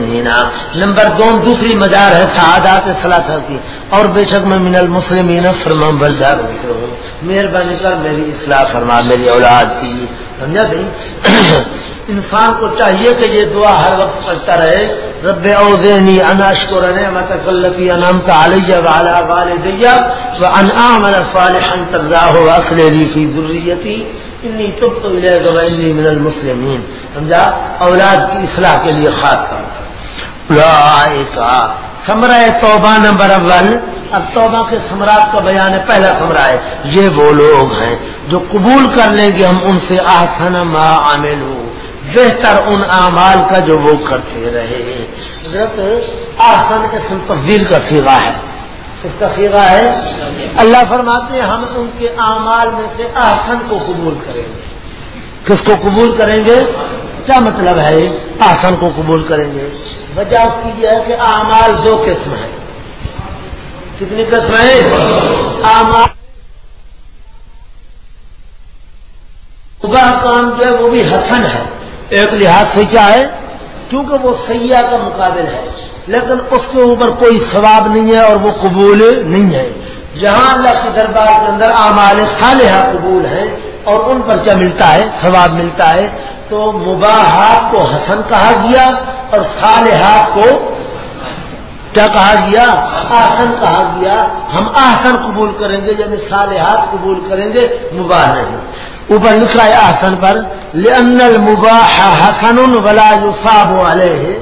[SPEAKER 1] نمبر دو، دوسری مزار ہے سعادات صلاح کی اور بے شک میں من المسلم فرما بردار ہوں۔ مہربانی کر میری اصلاح فرما، میری اولاد کی۔ سمجھا بھائی؟ انسان کو چاہیے کہ یہ دعا ہر وقت پڑھتا رہے۔ رب اوزینی اناش کو رہنے متکلتی انام کا علیہ والا والدیہ و انعام صالحا ترضاہ واصلی فی ذریتی۔ انی تب تو من المسلمین سمجھا اولاد کی اصلاح کے لیے خاص کر سمرہ توبہ نمبر اول. اب توبہ کے سمراٹ کا بیان ہے، پہلا سمرا ہے، یہ وہ لوگ ہیں جو قبول کر لیں گے ہم ان سے، آسن ما عامل بہتر ان اعمال کا جو وہ کرتے رہے۔ حضرت آسن کے سم تفضیل کا سیوا ہے۔ اس کا سیوا ہے۔ اللہ فرماتے ہیں، ہم ان کے اعمال میں سے آسن کو قبول کریں گے۔ کس کو قبول کریں گے؟ کیا مطلب ہے آسن کو قبول کریں گے۔ وجہ اس کی یہ ہے کہ اعمال دو قسم ہیں۔ کتنی قسم ہے اعمال۔ کام جو ہے وہ بھی حسن ہے۔ ایک لحاظ سے کیا ہے؟ کیونکہ وہ سیاح کا مقابل ہے۔ لیکن اس کے اوپر کوئی ثواب نہیں ہے اور وہ قبول نہیں ہے۔ جہاں اللہ کے دربار کے اندر اعمال صالحہ قبول ہیں اور ان پر کیا ملتا ہے؟ ثواب ملتا ہے۔ تو مباحات کو حسن کہا گیا اور صالحات کو کیا کہا گیا؟ آسن کہا گیا۔ ہم آسن قبول کریں گے یعنی صالحات قبول کریں گے، مباح نہیں۔ اوپر لکھا ہے آسن پر لن المباح حسن ولا یصاب علیہ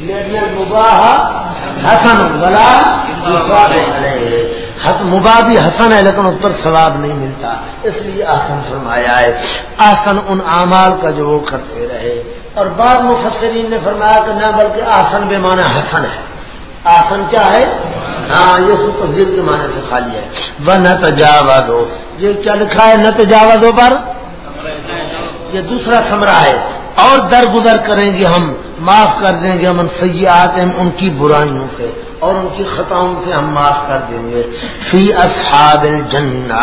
[SPEAKER 1] لن المباح حسن ولا یصاب علیہ مباح بھی حسن ہے لیکن اس پر ثواب نہیں ملتا۔ اس لیے آسن فرمایا ہے۔ آسن ان اعمال کا جو وہ کرتے رہے۔ اور بعض مفسرین نے فرمایا کہ نہ بلکہ آسن بے معنی حسن ہے۔ آسن کیا ہے؟ ہاں یہ تفضیل کے معنی سے خالی ہے۔ وہ نہ تجاوا دو یہ کیا لکھا ہے؟ نہ تجاوا دو پر؟ یہ دوسرا سمرا ہے۔ اور درگزر کریں گے ہم معاف کر دیں گے ہم سیاحت ان کی برائیوں سے اور ان کی خطاؤں سے ہم معاف کر دیں گے۔ فی اصحاب الجنہ۔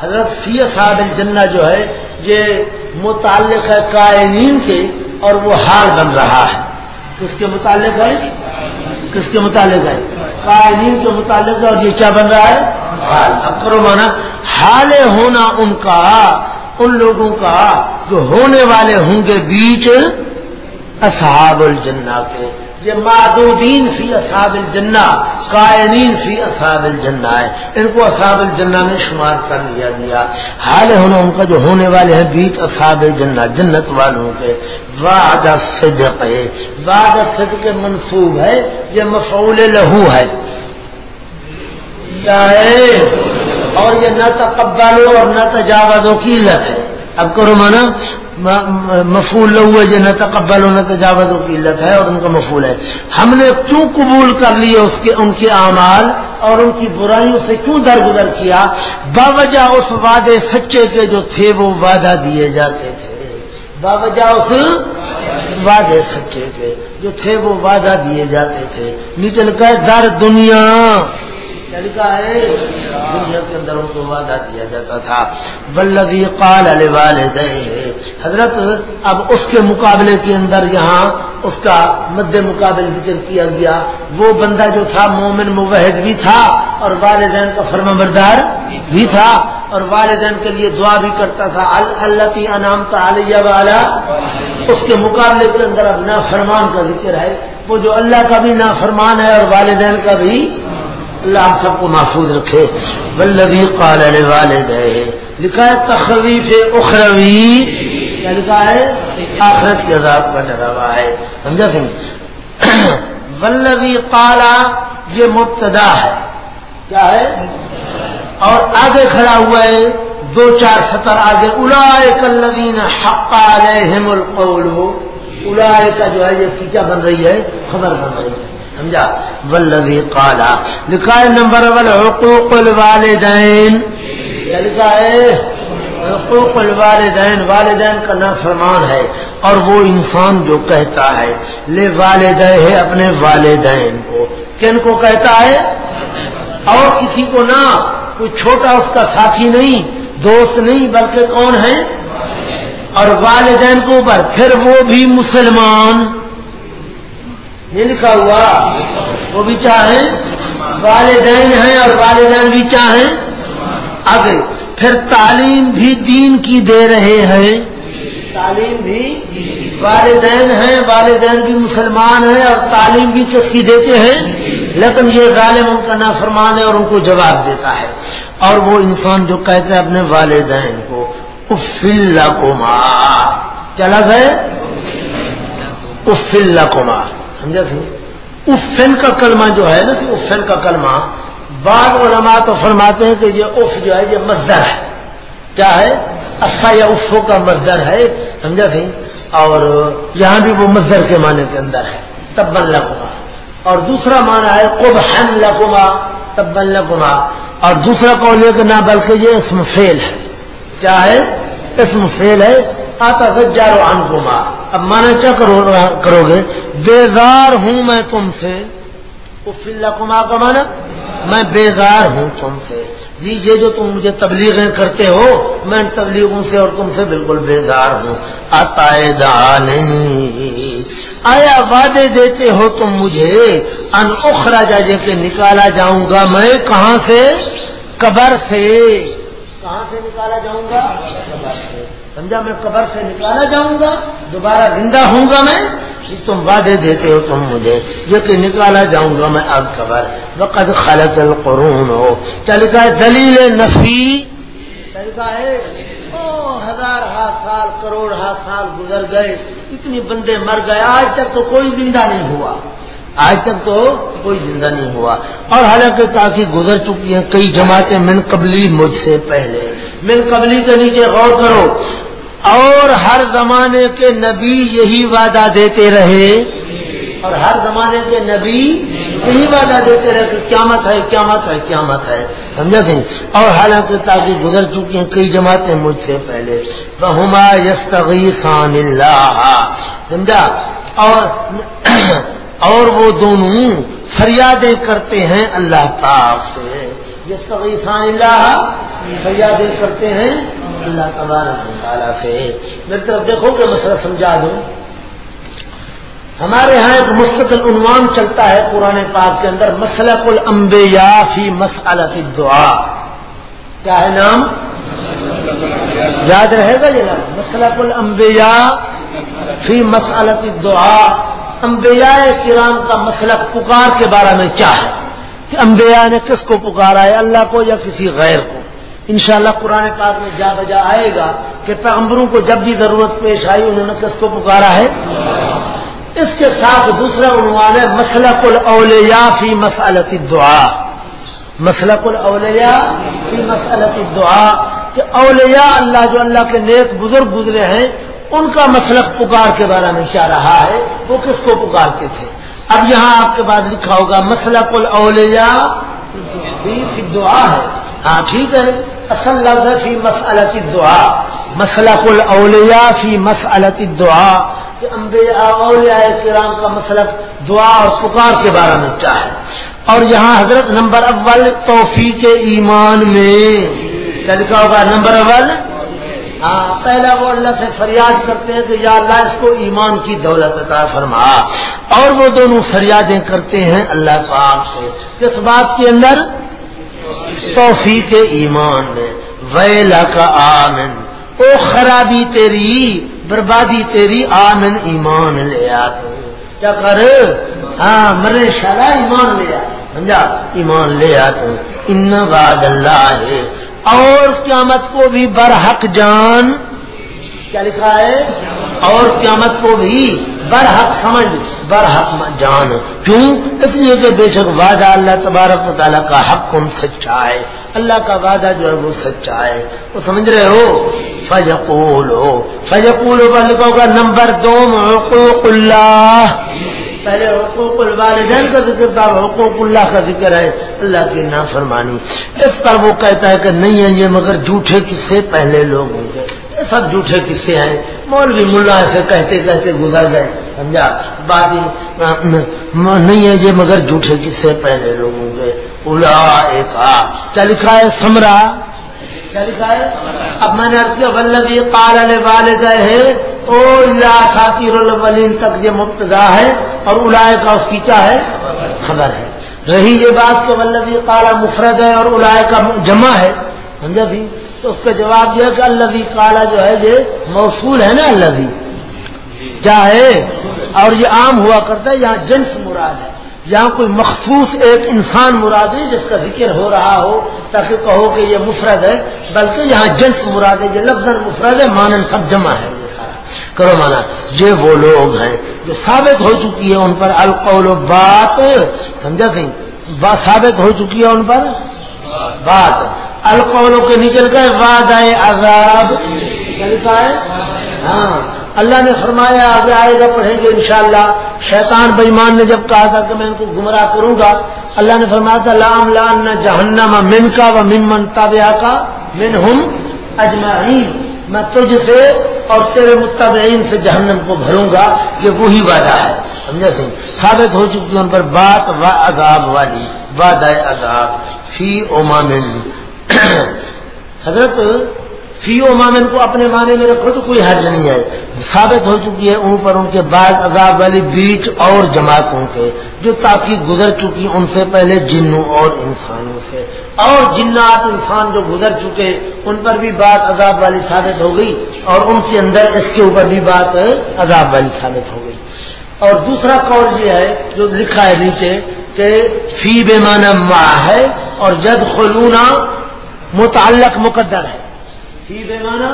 [SPEAKER 1] حضرت فی اصحاب الجنہ جو ہے یہ متعلق ہے قائمین کے اور وہ حال بن رہا ہے۔ کس کے متعلق ہے کس کے متعلق ہے قائمین کے متعلق ہے اور یہ کیا بن رہا ہے؟ حال، اب کرو مانا، حال ہونا ان کا، ان لوگوں کا جو ہونے والے ہوں گے بیچ اصحاب الجنہ کے۔ یہ معدودین فی اصحاب الجنہ قائنین فی اصحاب الجنہ ہے۔ ان کو اصحاب الجنہ میں شمار کر لیا گیا۔ حال ہونا ان کا جو ہونے والے ہیں بیچ اصحاب الجنہ، جنت والوں کے۔ وعدہ صدق ہے۔ وعدہ صدق منصوب ہے، یہ مفعول لہو ہے۔ چاہے اور یہ نہ تقبلو اور نہ تجاوزوں کی لت ہے۔ اب کرو مانا مفول لہو ہے نہ تقبل نہ تجاوز کی علت ہے اور ان کا مفول ہے۔ ہم نے کیوں قبول کر لیے اس کے ان کے اعمال اور ان کی برائیوں سے کیوں درگزر کیا؟ باوجہ اس وعدے سچے کے جو تھے وہ وعدہ دیے جاتے تھے۔ باوجہ اس وعدے سچے کے جو تھے وہ وعدہ دیے جاتے تھے۔ نیچے لکھا ہے در دنیا۔ طریقہ ہے۔ دنیا کے اندر ان کو وعدہ دیا جاتا تھا۔ بلدی قال والدین حضرت اب اس کے مقابلے کے اندر یہاں اس کا مد مقابل ذکر کیا گیا۔ وہ بندہ جو تھا مومن موحد بھی تھا اور والدین کا فرما بردار بھی تھا اور والدین کے لیے دعا بھی کرتا تھا۔ اللہ انعام کا علیہ والا اس کے مقابلے کے اندر اب نافرمان کا ذکر ہے۔ وہ جو اللہ کا بھی نافرمان ہے اور والدین کا بھی اللہ سب کو محفوظ رکھے۔ بلبی قال والے لکھا ہے تخویف اخروی کیا لکھا ہے آخرت کے عذاب کا ڈراوا ہے۔ سمجھا کہ ولوی قالا یہ مبتدا ہے۔ کیا ہے؟ اور آگے کھڑا ہوا ہے۔ دو چار سطر آگے۔ الا کلین حق علیہم القول۔ الا کا جو ہے، یہ کیا بن رہی ہے، خبر بن رہی ہے۔ سمجھا؟ ولوی کالا لکھا ہے نمبر ون، حقوق الوالدین۔ لکھا ہے؟ حقوق الوالدین، والدین کا نام فرمان ہے، اور وہ انسان جو کہتا ہے، لے والدہ ہے اپنے والدین کو۔ کن کو کہتا ہے؟ اور کسی کو نہ، کوئی چھوٹا اس کا ساتھی نہیں، دوست نہیں، بلکہ کون ہے؟ اور والدین کو اوپر، پھر وہ بھی مسلمان۔ یہ لکھا ہوا وہ بھی چاہیں، والدین ہیں اور والدین بھی چاہیں۔ آگے پھر تعلیم بھی دین کی دے رہے ہیں۔ تعلیم بھی والدین ہیں، والدین بھی مسلمان ہیں اور تعلیم بھی کس کی دیتے ہیں؟ لیکن یہ ظالم ان کا نافرمان ہے اور ان کو جواب دیتا ہے۔ اور وہ انسان جو کہتے ہیں اپنے والدین کو افل کمار چلا گئے افل کمار سمجھا سی افن کا کلمہ جو ہے نا جی، افن کا کلمہ، بعض علماء تو فرماتے ہیں کہ یہ اف جو ہے، یہ مزدر ہے۔ کیا ہے؟ اچھا یا افو کا مزدر ہے، سمجھا سی اور یہاں بھی وہ مزدر کے معنی کے اندر ہے، تبن لکما۔ اور دوسرا معنی ہے کب ہن لکما، تبن لکما۔ اور دوسرا قول یہ کہ نہ، بلکہ یہ اسم فیل ہے۔ کیا ہے؟ اسم فیل ہے آتا سجارو انکما اب مانا کیا کرو گے؟ بیزار ہوں میں تم سے۔ کما کا مانا؟ میں بیزار ہوں تم سے۔ جی یہ جو تم مجھے تبلیغیں کرتے ہو، میں ان تبلیغوں سے اور تم سے بالکل بیزار ہوں۔ آتا نہیں آیا وعدے دیتے ہو تم مجھے؟ ان اخرا جا کے نکالا جاؤں گا میں کہاں سے؟ قبر سے۔ کہاں سے نکالا جاؤں گا؟ قبر سے سمجھا میں قبر سے نکالا جاؤں گا؟ دوبارہ زندہ ہوں گا میں؟ تم وعدے دیتے ہو تم مجھے، جو کہ نکالا جاؤں گا میں اب قبر۔ وقت خلط القرون۔ ہو چل کا دلیل نفی چل ہے ہزار ہاتھ سال، کروڑ ہاتھ سال گزر گئے اتنی بندے مر گئے، آج تک تو کوئی زندہ نہیں ہوا۔ آج تک تو کوئی زندہ نہیں ہوا۔ اور حالانکہ کافی گزر چکی ہیں کئی جماعتیں من قبلی مجھ سے پہلے۔ من قبلی کے نیچے غور کرو۔ اور ہر زمانے کے نبی یہی وعدہ دیتے رہے۔ اور ہر زمانے کے نبی یہی وعدہ دیتے رہے کہ قیامت ہے قیامت ہے قیامت ہے۔ سمجھا کہ اور حالانکہ تاکہ گزر چکی ہیں کئی جماعتیں مجھ سے پہلے۔ تو ہما اللہ سمجھا؟ اور اور وہ دونوں فریادیں کرتے ہیں اللہ پاک سے۔ یستغی خان اللہ، فریادیں کرتے ہیں اللہ تبارک تعالیٰ سے۔ میری طرف دیکھو کہ مسئلہ سمجھا دوں۔ ہمارے یہاں ایک مستقل عنوان چلتا ہے قرآن پاک کے اندر مسلق الانبیاء فی مسئلت الدعا کیا ہے نام؟ یاد رہے گا یہ نام؟ مسلق الانبیاء فی مسئلت الدعا انبیاء کرام کا مسلک پکار کے بارے میں کیا ہے؟ کہ انبیاء نے کس کو پکارا ہے؟ اللہ کو یا کسی غیر کو؟ انشاءاللہ شاء قرآن پاک میں جا بجا آئے گا کہ پیغمبروں کو جب بھی ضرورت پیش آئی، انہوں نے کس کو پکارا ہے؟ اس کے ساتھ دوسرا عنوان ہے مسلق الاولیاء فی مسلط دعا مسلق الاولیاء فی مسلط دعا کہ اولیاء اللہ جو اللہ کے نیک بزرگ گزرے ہیں ان کا مسلک پکار کے بارے میں کیا رہا ہے؟ وہ کس کو پکارتے تھے؟ اب یہاں آپ کے بعد لکھا ہوگا مسلق الاولیاء فی دعا ہے۔ ہاں ٹھیک ہے۔ اصل لفظ فی مسلط دعا مسئلہ کل اولیا فی مسلط دعا کہ انبیاء، اولیاء کرام کا مسلک دعا اور پکار کے بارے میں کیا ہے؟ اور یہاں حضرت نمبر اول توفیق ایمان میں۔ کیا لکھا ہوگا؟ نمبر اول ہاں پہلا وہ اللہ سے فریاد کرتے ہیں کہ یا اللہ، اس کو ایمان کی دولت عطا فرما۔ اور وہ دونوں فریادیں کرتے ہیں اللہ پاک سے۔ کس بات کے اندر؟ توفیق ایمان میں۔ ویلا کا آمن۔ او خرابی تیری، بربادی تیری، آمن ایمان لے آ کیا کر؟ ہاں مرے شالا ایمان لے آ۔ سمجھا؟ ایمان لے آ تو۔ ان باد اللہ ہے۔ اور قیامت کو بھی برحق جان کیا لکھا ہے؟ اور قیامت کو بھی برحق سمجھ، برحق جان۔ کیوں؟ اس لیے کہ بے شک وعدہ اللہ تبارک و تعالیٰ کا حق ان سچا ہے۔ اللہ کا وعدہ جو ہے وہ سچا ہے۔ وہ سمجھ رہے ہو؟ فجقول ہو فجقول پر لکھا ہوگا نمبر دو حقوق اللہ۔ پہلے حقوق الوالدین کا ذکر تھا حقوق اللہ کا ذکر ہے۔ اللہ کی نافرمانی۔ اس پر وہ کہتا ہے کہ نہیں ہے یہ، مگر جھوٹے کس سے پہلے لوگ ہوں گے یہ سب جھوٹے قصے ہیں۔ مولوی ملا سے کہتے کہتے گزر گئے، سمجھا؟ بات نہیں ہے یہ، مگر جھوٹے قصے پہلے لوگوں کے الا ایک کیا لکھا ہے؟ سمرا۔ کیا لکھا ہے؟ اب میں نے کیا ولبی پال والد ہے او اللہ خاطر الولین تک یہ مبتدا ہے اور الائے کا اس کی کیا ہے؟ خبر ہے۔ رہی یہ بات کہ ولبی کالا مفرد ہے اور الائے کا جمع ہے۔ سمجھا سی تو اس کا جواب یہ کہ اللہ کالا جو ہے یہ موصول ہے نا اللہ کیا ہے؟ اور یہ عام ہوا کرتا ہے یہاں جنس مراد ہے۔ یہاں کوئی مخصوص ایک انسان مراد ہے جس کا ذکر ہو رہا ہو، تاکہ کہو کہ یہ مفرد ہے، بلکہ یہاں جنس مراد ہے، یہ لفظ مفرد ہے، مانن سب جمع ہے۔ کرو مانا، یہ وہ لوگ ہیں جو ثابت ہو چکی ہے ان پر، القول و بات سمجھا سی بات ثابت ہو چکی ہے ان پر؟ بات۔ القولوں کے نکل گئے واد آئے عذاب۔ ہاں۔ اللہ نے فرمایا، آگے آئے گا، پڑھیں گے انشاءاللہ۔ شیطان بےمان نے جب کہا تھا کہ میں ان کو گمراہ کروں گا، اللہ نے فرمایا تھا لام لان جہنم من کا و من من تابیا کا من ہم اجمعین۔ میں تجھ سے اور تیرے متبعین سے جہنم کو بھروں گا۔ یہ وہی وعدہ ہے۔ سمجھا سی ثابت ہو چکی ان پر بات و عذاب والی، وعدہ عذاب۔ فی امامن۔ حضرت فی و مامن کو اپنے معنی میں رکھو تو کوئی حرج نہیں ہے۔ ثابت ہو چکی ہے ان پر ان کے بعد عذاب والی بیچ اور جماعتوں کے، جو تاکہ گزر چکی ان سے پہلے جنوں اور انسانوں سے۔ اور جنات انسان جو گزر چکے، ان پر بھی بات عذاب والی ثابت ہو گئی اور ان کے اندر اس کے اوپر بھی بات عذاب والی ثابت ہو گئی۔ اور دوسرا قول یہ ہے، جو لکھا ہے نیچے، کہ فی بے معنی ماں ہے اور جد خلونا متعلق مقدر ہے۔ فی بے مانا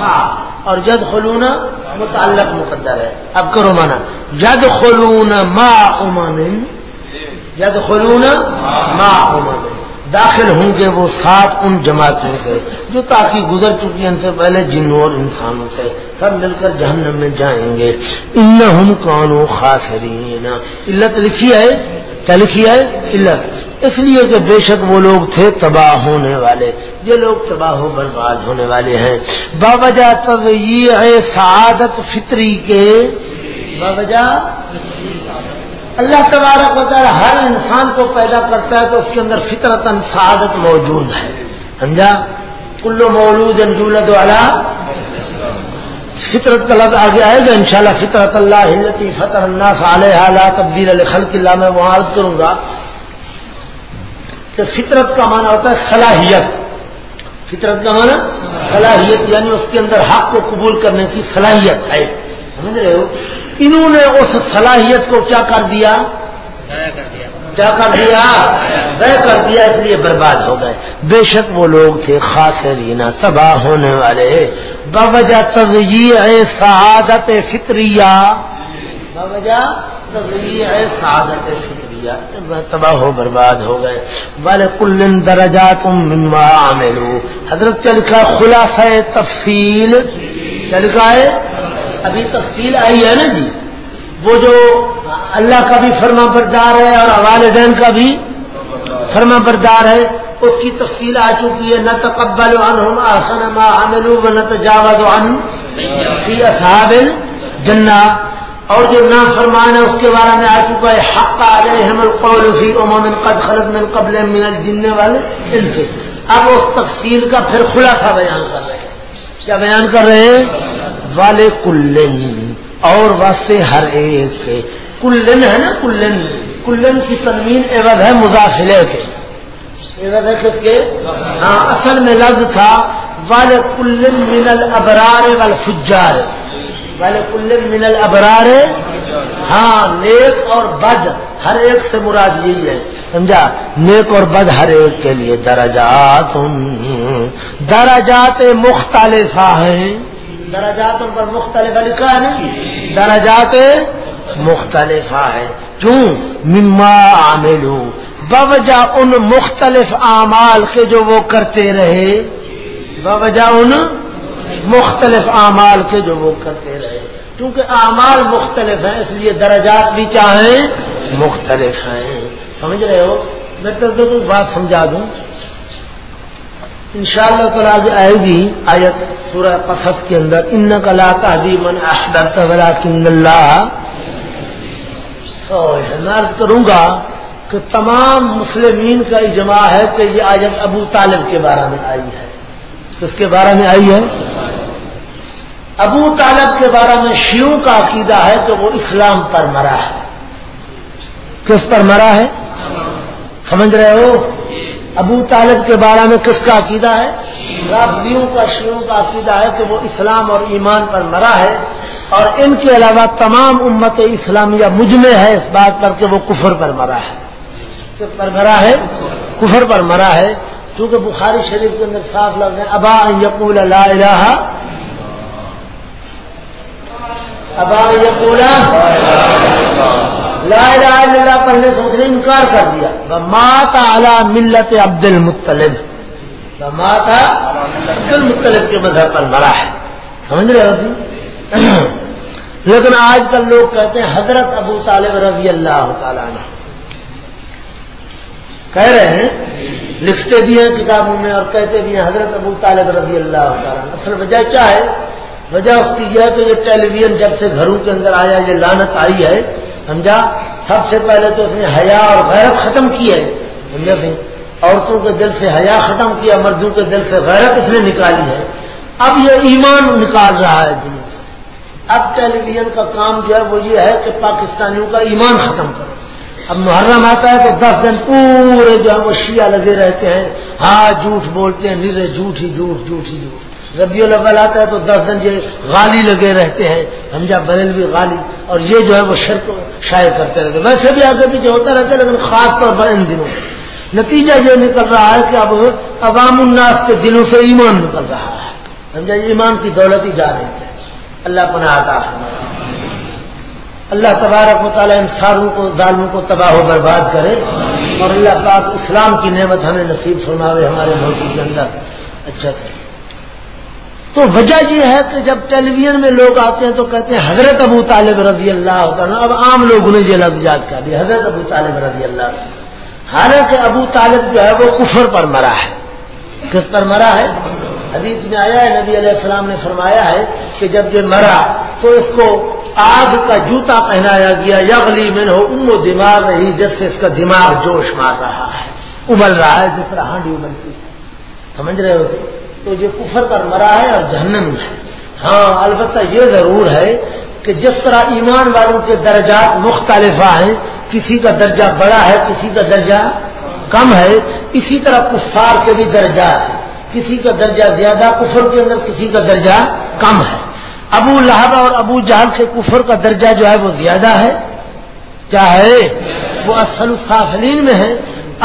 [SPEAKER 1] ہاں اور جد خلون متعلق مقدر ہے. اب کرو مانا جد خلون ما امن جد خلون ما امن داخل ہوں گے وہ ساتھ ان جماعتوں سے جو تاکہ گزر چکی ان سے پہلے جنوں اور انسانوں سے. سب مل کر جہنم میں جائیں گے. ان ہم کونوں خاص علت لکھی ہے؟ کیا لکھی ہے؟ علت اس لیے کہ بے شک وہ لوگ تھے تباہ ہونے والے۔ یہ لوگ تباہ و برباد ہونے والے ہیں۔ باوجہ تب یہ ہے سعادت فطری کے۔ باوجہ اللہ تبارک وغیرہ ہر انسان کو پیدا کرتا ہے تو اس کے اندر فطرت سعادت موجود ہے۔ سمجھا؟ کلو مولود انجولد والا فطرت کا لفظ آگے آئے گا، انشاءاللہ فطرت اللہ فتح اللہ صالح تبدیل الخلق اللہ، میں وہاں عرض کروں گا کہ فطرت کا معنی ہوتا ہے صلاحیت۔ فطرت کا معنی صلاحیت یعنی اس کے اندر حق کو قبول کرنے کی صلاحیت ہے۔ سمجھ رہے ہو؟ انہوں نے اس صلاحیت کو کیا کر دیا۔ کیا کر دیا وہ کر دیا، اس لیے برباد ہو گئے۔ بے شک وہ لوگ تھے خاصرینا تباہ ہونے والے۔ بوجہ تجیح سعادت فطریہ۔ بوجہ تجیح سعادت فطریہ۔ تباہ ہو، برباد ہو گئے۔ والے کلن درجا تم عاملو حضرت چل کا خلاصہ تفصیل، چل کا ہے، ابھی تفصیل آئی ہے نا جی؟ وہ جو اللہ کا بھی فرما بردار ہے اور والدین کا بھی فرما بردار ہے، اس کی تفصیل آ چکی ہے، نہ تقبل عنہم احسن ما عملو و نہ تجاوز عن فی اصحاب الجنہ۔ اور جو نا فرمان ہے اس کے بارے میں آ چکا ہے، حق علیہم القول فی امم قد خلق من قبل من الجن والے ان سے اب اس تفصیل کا پھر خلاصہ بیان کر رہے ہیں۔ کیا بیان کر رہے ہیں؟ والے کلن اور واسطے ہر ایک سے کلن ہے نا کلن۔ کلن کی تنوین عوض ہے مداخلے کے۔ عوض ہے کس کے؟ ہاں اصل میں لفظ تھا والے کلن من الابرار والفجار۔ والے کل من الابرار ہاں نیک اور بد ہر ایک سے مراد یہی ہے۔ سمجھا؟ نیک اور بد ہر ایک کے لیے درجات۔ درجات مختلف ہیں۔ درجات پر مختلف لکھا ہے؟ درجات مختلف ہے۔ کیوں؟ مما عاملو بوجہ ان مختلف اعمال کے جو وہ کرتے رہے۔ بوجہ ان مختلف اعمال کے جو وہ کرتے رہے۔ کیونکہ اعمال مختلف ہیں، اس لیے درجات بھی چاہیں مختلف ہیں۔ سمجھ رہے ہو؟ میں تو بات سمجھا دوں۔ ان شاء اللہ تعالیٰ آئے گی آیت سورہ پسد کے اندر ان کا لا من اللہ عرض کروں گا کہ تمام مسلمین کا اجماع ہے کہ یہ آیت ابو طالب کے بارے میں آئی ہے۔ کس کے بارے میں آئی ہے؟ ابو طالب کے بارے میں شیوں کا عقیدہ ہے کہ وہ اسلام پر مرا ہے۔ کس پر مرا ہے؟ سمجھ رہے ہو؟ ابو طالب کے بارے میں کس کا عقیدہ ہے؟ رابطیوں کا شیوں کا عقیدہ ہے کہ وہ اسلام اور ایمان پر مرا ہے اور ان کے علاوہ تمام امت اسلامیہ مجمع ہے اس بات پر کہ وہ کفر پر مرا ہے۔ کس پر مرا ہے؟ کفر پر مرا ہے۔ کیونکہ بخاری شریف کے اندر صاف لفظ ہے، ابا یقول لا الہ ابا یقولا لا الہ الا اللہ پڑھنے سے اس نے انکار کر دیا۔ ماتا اعلی ملت عبد المطلب ماتا عبد المطلب کے مذہب پر مرا ہے۔ سمجھ رہے ہو لیکن آج کل لوگ کہتے ہیں حضرت ابو طالب رضی اللہ تعالیٰ نے کہہ رہے ہیں لکھتے بھی ہیں کتابوں میں اور کہتے بھی ہیں حضرت ابو طالب رضی اللہ تعالیٰ اصل وجہ کیا ہے؟ وجہ اس کی یہ ہے کہ یہ ٹیلی ویژن جب سے گھروں کے اندر آیا یہ لانت آئی ہے۔ سمجھا؟ سب سے پہلے تو اس نے حیا اور غیرت ختم کی ہے، سمجھا سی عورتوں کے دل سے حیا ختم کیا، مردوں کے دل سے غیرت اس نے نکالی ہے۔ اب یہ ایمان نکال رہا ہے دنوں سے اب ٹیلی ویژن کا کام جو ہے وہ یہ ہے کہ پاکستانیوں کا ایمان ختم کرو۔ اب محرم آتا ہے تو دس دن پورے جو ہے وہ شیعہ لگے رہتے ہیں۔ ہاں جھوٹ بولتے ہیں نیرے جھوٹ ہی جھوٹ جھوٹ ہی جھوٹ۔ ربیع الاول آتا ہے تو دس دن یہ غالی لگے رہتے ہیں سمجھا بریل بھی غالی، اور یہ جو ہے وہ شرک شائع کرتے رہتے ویسے بھی آگے پیچھے ہوتا رہتا ہے، لیکن خاص طور پر ان دنوں۔ نتیجہ یہ نکل رہا ہے کہ اب عوام الناس کے دلوں سے ایمان نکل رہا ہے۔ سمجھا ایمان کی دولت ہی جا رہی ہے۔ اللہ کو نہ اللہ تبارک و تعالیٰ ان ساروں کو، ظالموں کو تباہ و برباد کرے۔ اور اللہ پاک اسلام کی نعمت ہمیں نصیب فرماوے، ہمارے ملک کے اندر۔ اچھا۔ تو وجہ یہ ہے کہ جب ٹیلی ویژن میں لوگ آتے ہیں تو کہتے ہیں حضرت ابو طالب رضی اللہ عنہ اب عام لوگوں نے یہ لفظ یاد کر دیا حضرت ابو طالب رضی اللہ حالانکہ ابو طالب جو ہے وہ کفر پر مرا ہے۔ کس پر مرا ہے؟ حدیث میں آیا ہے، نبی علیہ السلام نے فرمایا ہے کہ جب یہ مرا تو اس کو آگ کا جوتا پہنایا گیا، یغلی میں ہو ام و دماغ رہی جس سے اس کا دماغ جوش مار رہا ہے۔ ابل رہا ہے، جس طرح ہانڈی ابلتی۔ سمجھ رہے ہو؟ تو یہ کفر پر مرا ہے اور جہنم ہے۔ ہاں البتہ یہ ضرور ہے کہ جس طرح ایمان والوں کے درجات مختلف ہیں، کسی کا درجہ بڑا ہے، کسی کا درجہ کم ہے، اسی طرح کفار کے بھی درجات ہیں۔ کسی کا درجہ زیادہ کفر کے اندر، کسی کا درجہ کم ہے۔ ابو لہب اور ابو جہل سے کفر کا درجہ جو ہے وہ زیادہ ہے۔ کیا ہے؟ وہ اصل الصافلین میں ہے۔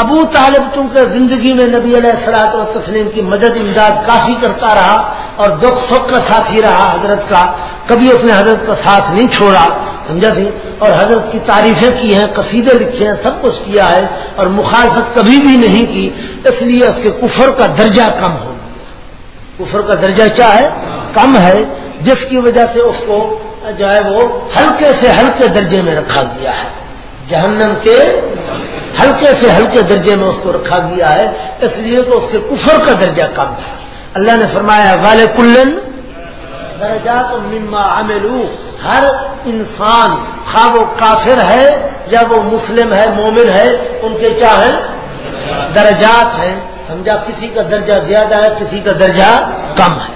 [SPEAKER 1] ابو طالب چونکہ زندگی میں نبی علیہ السلاط و تسلیم کی مدد امداد کافی کرتا رہا اور دکھ سکھ کا ساتھی رہا حضرت کا، کبھی اس نے حضرت کا ساتھ نہیں چھوڑا، سمجھا سی اور حضرت کی تعریفیں کی ہیں، قصیدے لکھے ہیں، سب کچھ کیا ہے اور مخالفت کبھی بھی نہیں کی، اس لیے اس کے کفر کا درجہ کم ہو کفر کا درجہ کیا ہے؟ کم ہے، جس کی وجہ سے اس کو جو ہے وہ ہلکے سے ہلکے درجے میں رکھا گیا ہے۔ جہنم کے ہلکے سے ہلکے درجے میں اس کو رکھا گیا ہے، اس لیے تو اس کے کفر کا درجہ کم تھا۔ اللہ نے فرمایا وال کلن درجات مما عملو۔ ہر انسان خواہ وہ کافر ہے یا وہ مسلم ہے، مومن ہے، ان کے کیا ہیں؟ درجات ہیں۔ سمجھا، کسی کا درجہ زیادہ ہے، کسی کا درجہ کم ہے۔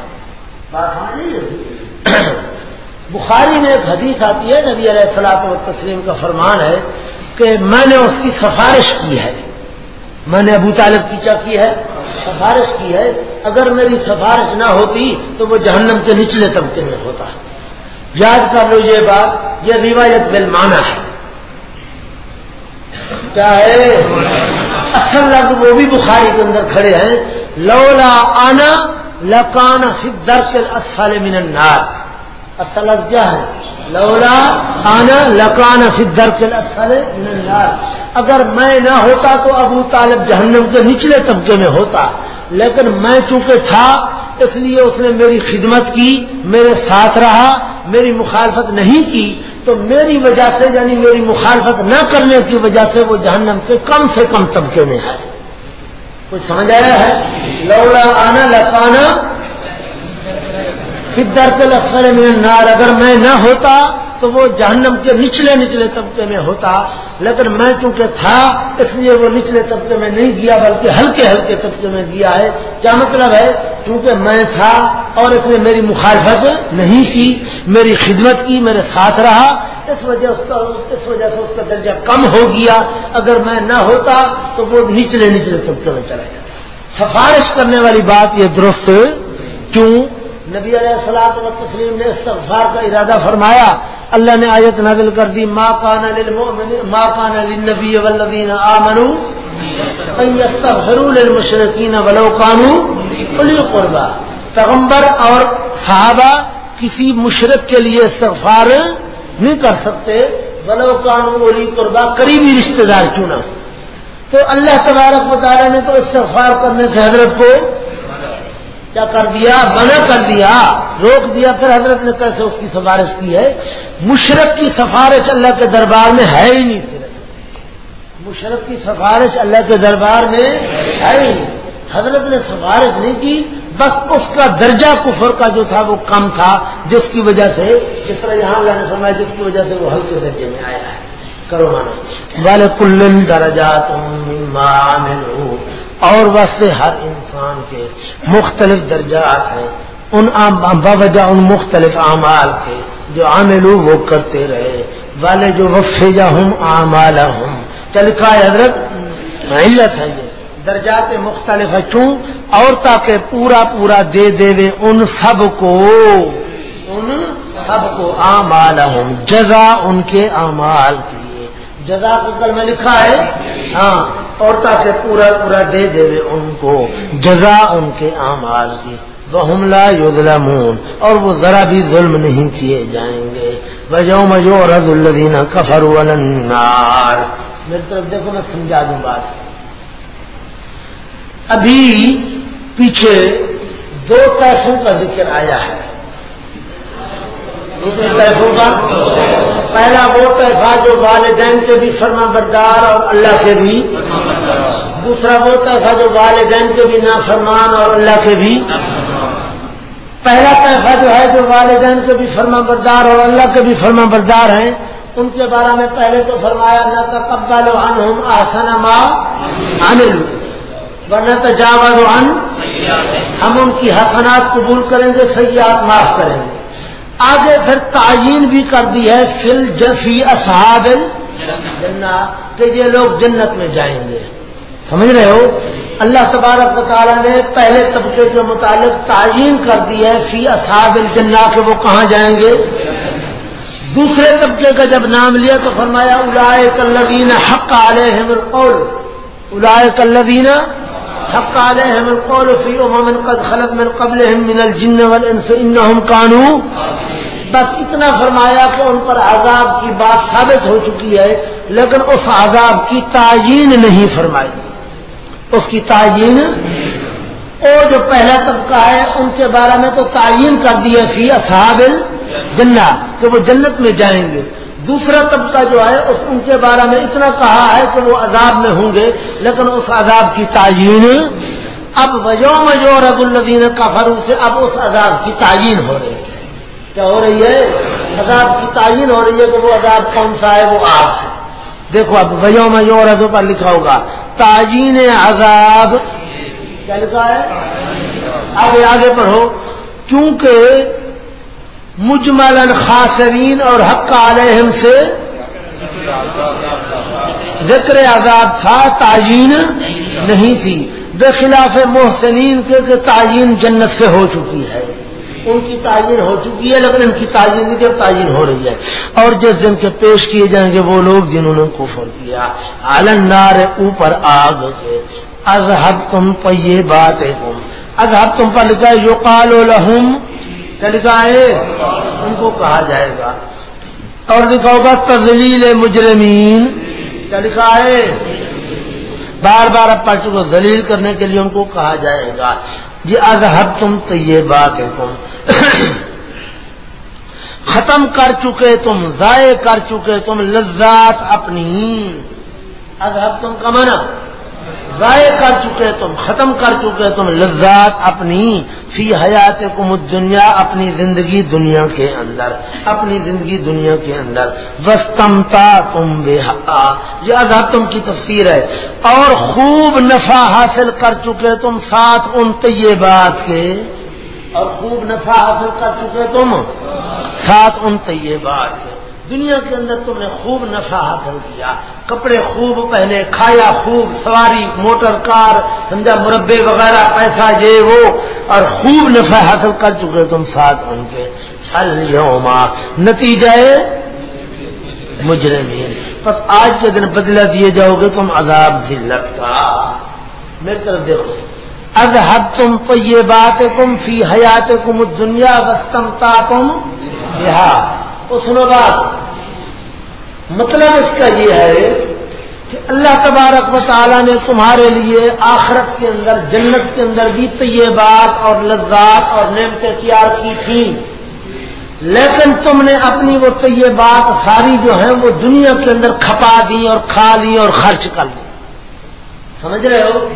[SPEAKER 1] بخاری میں ایک حدیث آتی ہے، نبی علیہ السلاط و تسلیم کا فرمان ہے کہ میں نے اس کی سفارش کی ہے۔ میں نے ابو طالب کی کیا کی ہے، سفارش کی ہے۔ اگر میری سفارش نہ ہوتی تو وہ جہنم کے نچلے طبقے میں ہوتا۔ یاد کر لو یہ بات، یہ روایت بل مانا ہے۔ کیا ہے؟ اصل لفظ وہ بھی بخاری کے اندر کھڑے ہیں۔ لولا آنا لکان در کے اصل من النار۔ اصل کیا ہے؟ لولا آنا لکان در کے اگر میں نہ ہوتا تو ابو طالب جہنم کے نچلے طبقے میں ہوتا. لیکن میں چونکہ تھا، اس لیے اس نے میری خدمت کی، میرے ساتھ رہا، میری مخالفت نہیں کی، تو میری وجہ سے یعنی میری مخالفت نہ کرنے کی وجہ سے وہ جہنم کے کم سے کم طبقے میں ہے۔ کچھ سمجھ آیا ہے؟ لولا آنا لکانا فدر کے لفظ میں نار اگر میں نہ ہوتا تو وہ جہنم کے نچلے نچلے طبقے میں ہوتا۔ لیکن میں چونکہ تھا، اس لیے وہ نچلے طبقے میں نہیں گیا، بلکہ ہلکے ہلکے طبقے میں گیا ہے۔ کیا مطلب ہے؟ چونکہ میں تھا اور اس نے میری مخالفت نہیں کی، میری خدمت کی، میرے ساتھ رہا۔ اس وجہ اس کا، اس وجہ سے اس کا درجہ کم ہو گیا۔ اگر میں نہ ہوتا تو وہ نچلے نچلے طبقے میں چلا جاتا۔ سفارش کرنے والی بات یہ درست کیوں؟ نبی علیہ السلام و تسلیم نے استغفار کا ارادہ فرمایا، اللہ نے آیت نازل کر دی ماں کان ماں کان نبی ولدین آمنو للمشرقین ولو کانو قربا پیغمبر اور صحابہ کسی مشرق کے لیے استغفار نہیں کر سکتے، ولو کانو علی قربا قریبی رشتے دار کیوں نہ۔ تو اللہ تبارک و تعالیٰ نے تو استغفار کرنے سے حضرت کو کیا کر دیا؟ منع کر دیا، روک دیا، پھر حضرت نے کیسے اس کی سفارش کی ہے؟ مشرق کی سفارش اللہ کے دربار میں ہے ہی نہیں صرف۔ مشرق کی سفارش اللہ کے دربار میں ہے ہی نہیں۔ حضرت نے سفارش نہیں کی، بس اس کا درجہ کفر کا جو تھا وہ کم تھا، جس کی وجہ سے، جس طرح یہاں اللہ نے فرمایا، جس کی وجہ سے وہ ہلکے درجے میں آیا ہے۔ کرو مانا والے کلن درجات اور ویسے ہر انسان کے مختلف درجات ہیں۔ ان باوجہ ان مختلف اعمال کے۔ جو عاملو وہ کرتے رہے۔ والے جو وفے جا ہوں اعمال ہوں چلکا حضرت علت ہے یہ۔ درجات مختلف ہے۔ کیوں؟ اور تاکہ پورا پورا دے دے وے ان سب کو۔ ان سب کو۔ اعمال ہوں جزا ان کے اعمال کی جزا کو کل میں لکھا ہے۔ ہاں اور تاکہ پورا پورا دے دے ان کو۔ جزا ان کے اعمال کی۔ وہ لا یظلمون۔ اور وہ ذرا بھی ظلم نہیں کیے جائیں گے۔ بجو مجو رد الدین کفر النار۔ میری طرف دیکھو، میں سمجھا دوں بات۔ ابھی پیچھے دو پیسوں کا ذکر آیا ہے۔ پیسوں کا؟ پہلا وہ پیسہ جو والدین کے بھی فرما بردار اور اللہ کے بھی. دوسرا وہ پیسہ جو والدین کے بھی نافرمان اور اللہ کے بھی. پہلا پیسہ جو ہے جو والدین کے بھی فرما بردار اور اللہ کے بھی فرما بردار ہیں. ان کے بارے میں پہلے تو فرمایا نہ تقبل عنہم احسن ما عملوا. ورنہ تجاوز عن ہم ان کی حسنات قبول کریں گے سیاحت معاف کریں گے۔ آگے پھر تعین بھی کر دی ہے، فل جفی اصحاب جنت کہ یہ لوگ جنت میں جائیں گے۔ سمجھ رہے ہو؟ اللہ تبارک و تعالیٰ نے پہلے طبقے کے متعلق تعین کر دی ہے فی اصحاب الجنہ کہ وہ کہاں جائیں گے۔ دوسرے طبقے کا جب نام لیا تو فرمایا الائے کلین حق علیہم القول۔ الائے کلین حق عليهم القول في امم قد خلق من قبلهم من الجن والانس انهم كانوا بس اتنا فرمایا کہ ان پر عذاب کی بات ثابت ہو چکی ہے لیکن اس عذاب کی تعین نہیں فرمائی۔ اس کی تعین وہ جو پہلا طبقہ ہے ان کے بارے میں تو تعین کر دی ہے فی اصحاب الجنہ کہ وہ جنت میں جائیں گے۔ دوسرا طبقہ جو ہے، اس ان کے بارے میں اتنا کہا ہے کہ وہ عذاب میں ہوں گے، لیکن اس عذاب کی تعین اب وجو مجو رب الدین کا فرو سے اب اس عذاب کی تعین ہو رہی ہے۔ کیا ہو رہی ہے؟ عذاب کی تعین ہو رہی ہے کہ وہ عذاب کون سا ہے؟ وہ آپ دیکھو اب وجو مجو رضو پر لکھا ہوگا، تعین عذاب۔ کیا لکھا ہے؟ آگے آگے پڑھو۔ کیونکہ مجمل خاصرین اور حق علیہم سے ذکر عذاب تھا تعین نہیں تھی۔ بے خلاف محسنین کے کہ تعین جنت سے ہو چکی ہے۔ ان کی تعین ہو چکی ہے، لیکن ان کی تعین نہیں، جب تعین ہو رہی ہے۔ اور جس دن کے پیش کیے جائیں گے وہ لوگ جنہوں نے کفر کیا۔ نار اوپر آگ کے۔ اذہب تم پہ یہ بات ہے تم اذہب تم پر لکھا ہے یو کالو لہم لکھا ہے ان کو کہا جائے گا۔ اور لکھا ہوگا تزلیل مجرمین۔ کیا لکھا ہے بار بار اب پارٹی کو دلیل کرنے کے لیے ان کو کہا جائے گا۔ جی اگر تم تو یہ بات ہے تم۔ ختم کر چکے تم، ضائع کر چکے تم، لذات اپنی۔ اگر تم کمانا ضائع کر چکے تم، ختم کر چکے تم، لذات اپنی فی حیات کم دنیا اپنی زندگی دنیا کے اندر، اپنی زندگی دنیا کے اندر۔ وسطمتا تم بے یہ عذاب تم کی تفسیر ہے۔ اور خوب نفع حاصل کر چکے تم ساتھ ان طیبات کے۔ اور خوب نفع حاصل کر چکے تم ساتھ ان طیبات کے۔ دنیا کے اندر تم نے خوب نفع حاصل کیا۔ کپڑے خوب پہنے، کھایا خوب، سواری، موٹر، کار، سمجھا، مربے وغیرہ، پیسہ یہ وہ۔ اور خوب نفع حاصل کر چکے تم ساتھ ان کے۔ یوما نتیجہ مجرمین۔ بس آج کے دن بدلا دیے جاؤ گے، تم عذاب ذلت کا میری طرف دیکھو۔ اب حد تم تو یہ بات تم فی حیات کم دنیا وسطم تا تم سنو بات۔ مطلب اس کا یہ ہے کہ اللہ تبارک و تعالیٰ نے تمہارے لیے آخرت کے اندر، جنت کے اندر بھی طیبات اور لذات اور نعمتیں تیار کی تھی۔ لیکن تم نے اپنی وہ طیبات ساری جو ہیں وہ دنیا کے اندر کھپا دی اور کھا لی اور خرچ کر لی سمجھ رہے ہو؟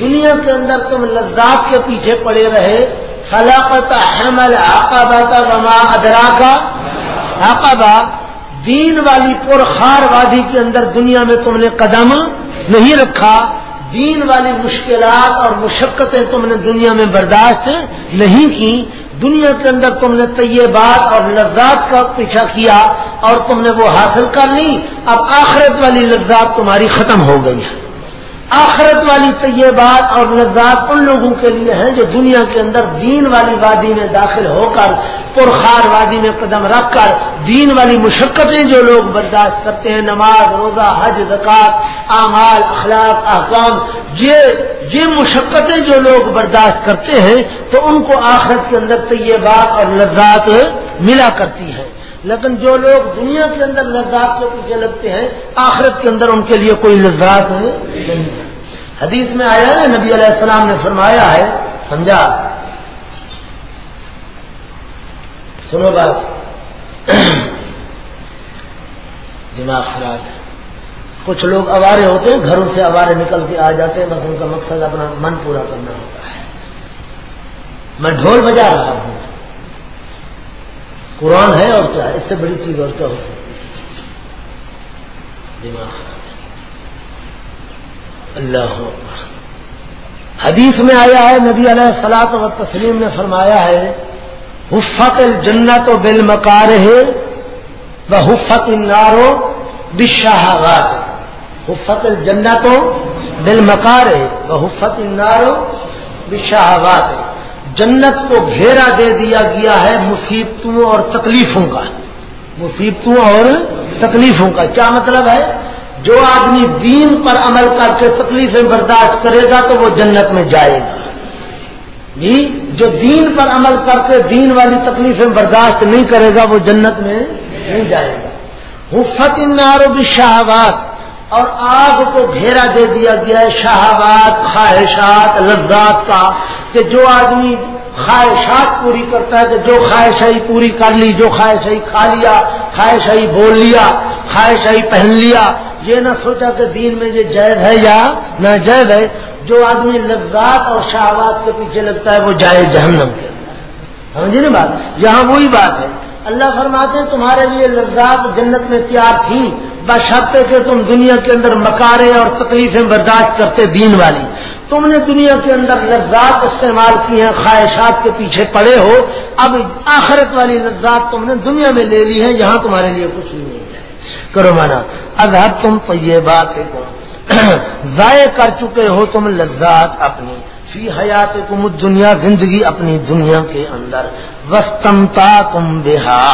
[SPEAKER 1] دنیا کے اندر تم لذات کے پیچھے پڑے رہے۔ فلاقت حمل آقابہ کا وما ادرا کا آقابہ دین والی پرخار وادی کے اندر دنیا میں تم نے قدم نہیں رکھا. دین والی مشکلات اور مشقتیں تم نے دنیا میں برداشت نہیں کی. دنیا کے اندر تم نے طیبات اور لذات کا پیچھا کیا اور تم نے وہ حاصل کر لی. اب آخرت والی لذات تمہاری ختم ہو گئی ہے. آخرت والی طیبات اور لذات ان لوگوں کے لیے ہیں جو دنیا کے اندر دین والی وادی میں داخل ہو کر، پرخار وادی میں قدم رکھ کر دین والی مشقتیں جو لوگ برداشت کرتے ہیں، نماز، روزہ، حج زکات اعمال، اخلاق، احکام، یہ یہ مشقتیں جو لوگ برداشت کرتے ہیں تو ان کو آخرت کے اندر طیبات اور لذات ملا کرتی ہے لیکن جو لوگ دنیا کے اندر لذات کے پیچھے لگتے ہیں، آخرت کے اندر ان کے لیے کوئی لذات نہیں حدیث میں آیا ہے، نبی علیہ السلام نے فرمایا ہے، سمجھا؟ سنو بات۔ دماغ خراب ہے۔ کچھ لوگ اوارے ہوتے ہیں، گھروں سے اوارے نکل کے آ جاتے ہیں، بس ان کا مقصد اپنا من پورا کرنا ہوتا ہے۔ میں ڈھول بجا رہا ہوں۔ قرآن ہے اور کیا ہے؟ اس سے بڑی چیز اور کیا ہو سکتی دماغ اللہ حدیث میں آیا ہے، نبی علیہ السلاط و تسلیم نے فرمایا ہے، حفت الجنت و بل مکار ہے وہ حفت النارو بشاہات حفت الجنت و بل مکار ہے وہ حفت النارو بشاہات ہے جنت کو گھیرا دے دیا گیا ہے مصیبتوں اور تکلیفوں کا۔ مصیبتوں اور تکلیفوں کا۔ کیا مطلب ہے؟ جو آدمی دین پر عمل کر کے تکلیفیں برداشت کرے گا تو وہ جنت میں جائے گا۔ جی جو دین پر عمل کر کے دین والی تکلیفیں برداشت نہیں کرے گا وہ جنت میں نہیں جائے گا۔ حفت انارو بھی اور آگ کو گھیرا دے دیا گیا ہے شہابات خواہشات، لذات کا، کہ جو آدمی خواہشات پوری کرتا ہے، کہ جو خواہشائی پوری کر لی، جو خواہشائی کھا لیا، خواہشائی بول لیا، خواہشائی پہن لیا، یہ نہ سوچا کہ دین میں یہ جائز ہے یا نہ جائز ہے، جو آدمی لذات اور شہبات کے پیچھے لگتا ہے، وہ جائز جہنم کے سمجھے نا بات؟ یہاں وہی بات ہے۔ اللہ فرماتے ہیں، تمہارے لیے لذات جنت میں تیار تھی۔ بشرطے کہ تم دنیا کے اندر مکارے اور تکلیفیں برداشت کرتے دین والی۔ تم نے دنیا کے اندر لذات استعمال کی ہیں، خواہشات کے پیچھے پڑے ہو۔ اب آخرت والی لذات تم نے دنیا میں لے لی ہے جہاں تمہارے لیے کچھ بھی نہیں ہے۔ کرو مانا اگر تم تو یہ بات ضائع کر چکے ہو تم لذات اپنی۔ فی حیات کم دنیا زندگی اپنی دنیا کے اندر۔ وسطمتا تم بہا،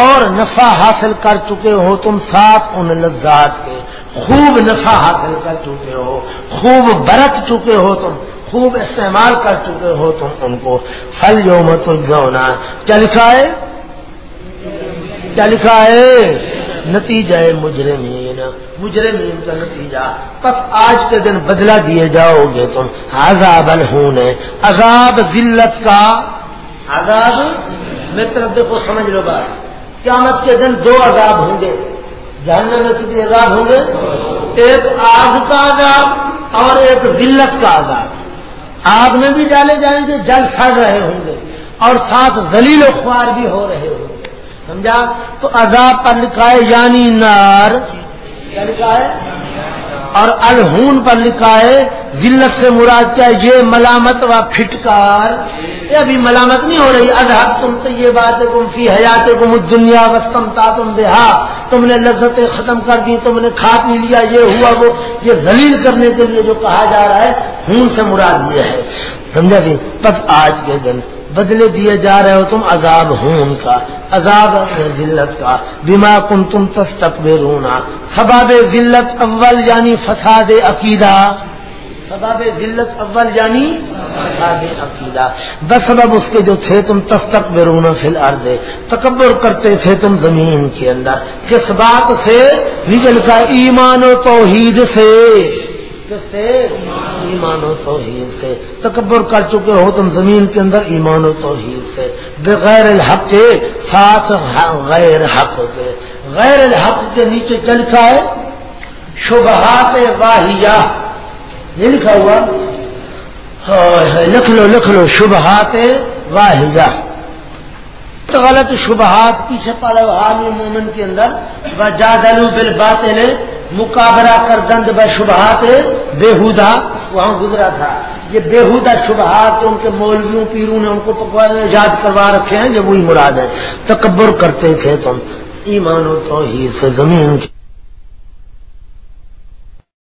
[SPEAKER 1] اور نفع حاصل کر چکے ہو تم ساتھ ان لذات کے۔ خوب نفع حاصل کر چکے ہو، خوب برت چکے ہو تم، خوب استعمال کر چکے ہو تم ان کو۔ پھل جو مت جونا کیا لکھا ہے؟ کیا لکھا ہے؟ نتیجہ مجرمین۔ مجرمین کا نتیجہ۔ بس آج کے دن بدلا دیے جاؤ گے تم۔ عذاب الہون عذاب ذلت کا عذاب میری طرف دیکھو، سمجھ لو بات۔ قیامت کے دن دو عذاب ہوں گے۔ جہنم میں کتنے عذاب ہوں گے؟ ایک آگ کا عذاب اور ایک ذلت کا عذاب۔ آگ میں بھی ڈالے جائیں گے، جل سڑ رہے ہوں گے۔ اور ساتھ ذلیل و خوار بھی ہو رہے ہوں گے۔ سمجھا؟ تو عذاب پر لکھا ہے یعنی نار۔ کیا لکھا ہے؟ اور الہون پر لکھا ہے، ذلت سے مراد کیا یہ ملامت و پھٹکار۔ یہ ابھی ملامت نہیں ہو رہی۔ اظہر تم سے یہ بات ہے تم فی حیات گم دنیا وسطم تا تم بہا۔ تم نے لذتیں ختم کر دی، تم نے کھا پی لیا۔ یہ ہوا وہ، یہ ذلیل کرنے کے لیے جو کہا جا رہا ہے، ہون سے مراد یہ ہے۔ سمجھا جی؟ بس آج کے دن بدلے دیے جا رہے ہو، تم عذاب ہوں کا، عذاب ذلت کا بیما کم تم تک رونا سباب ذلت اول یعنی فساد عقیدہ۔ سباب ذلت اول یعنی فساد عقیدہ۔ بس سبب اس کے جو تھے، تم تستک رونا فی الارض۔ تکبر کرتے تھے تم زمین کے اندر۔ کس بات سے؟ نکل کا ایمان و توحید سے۔ سے ایمان و توحید سے، تکبر کر چکے ہو تم زمین کے اندر ایمان و توحید سے۔ بغیر الحق کے، ساتھ غیر حق کے۔ غیر الحق کے نیچے چلتا ہے، شبہات واہیا یہ لکھا ہوا؟ لکھ لو لکھ لو، شبہات واحجہ غلط شبہات پیچھے پڑے حال مومن کے اندر۔ جادلو بل مقابلہ کر دند بے شبہات بےحدا وہاں گزرا تھا۔ یہ بےحدا شبہات ان کے مولویوں، پیروں نے ان کو یاد کروا رکھے ہیں جو وہی مراد ہے۔ تکبر کرتے تھے تم۔ ایمان و توحید سے زمین کی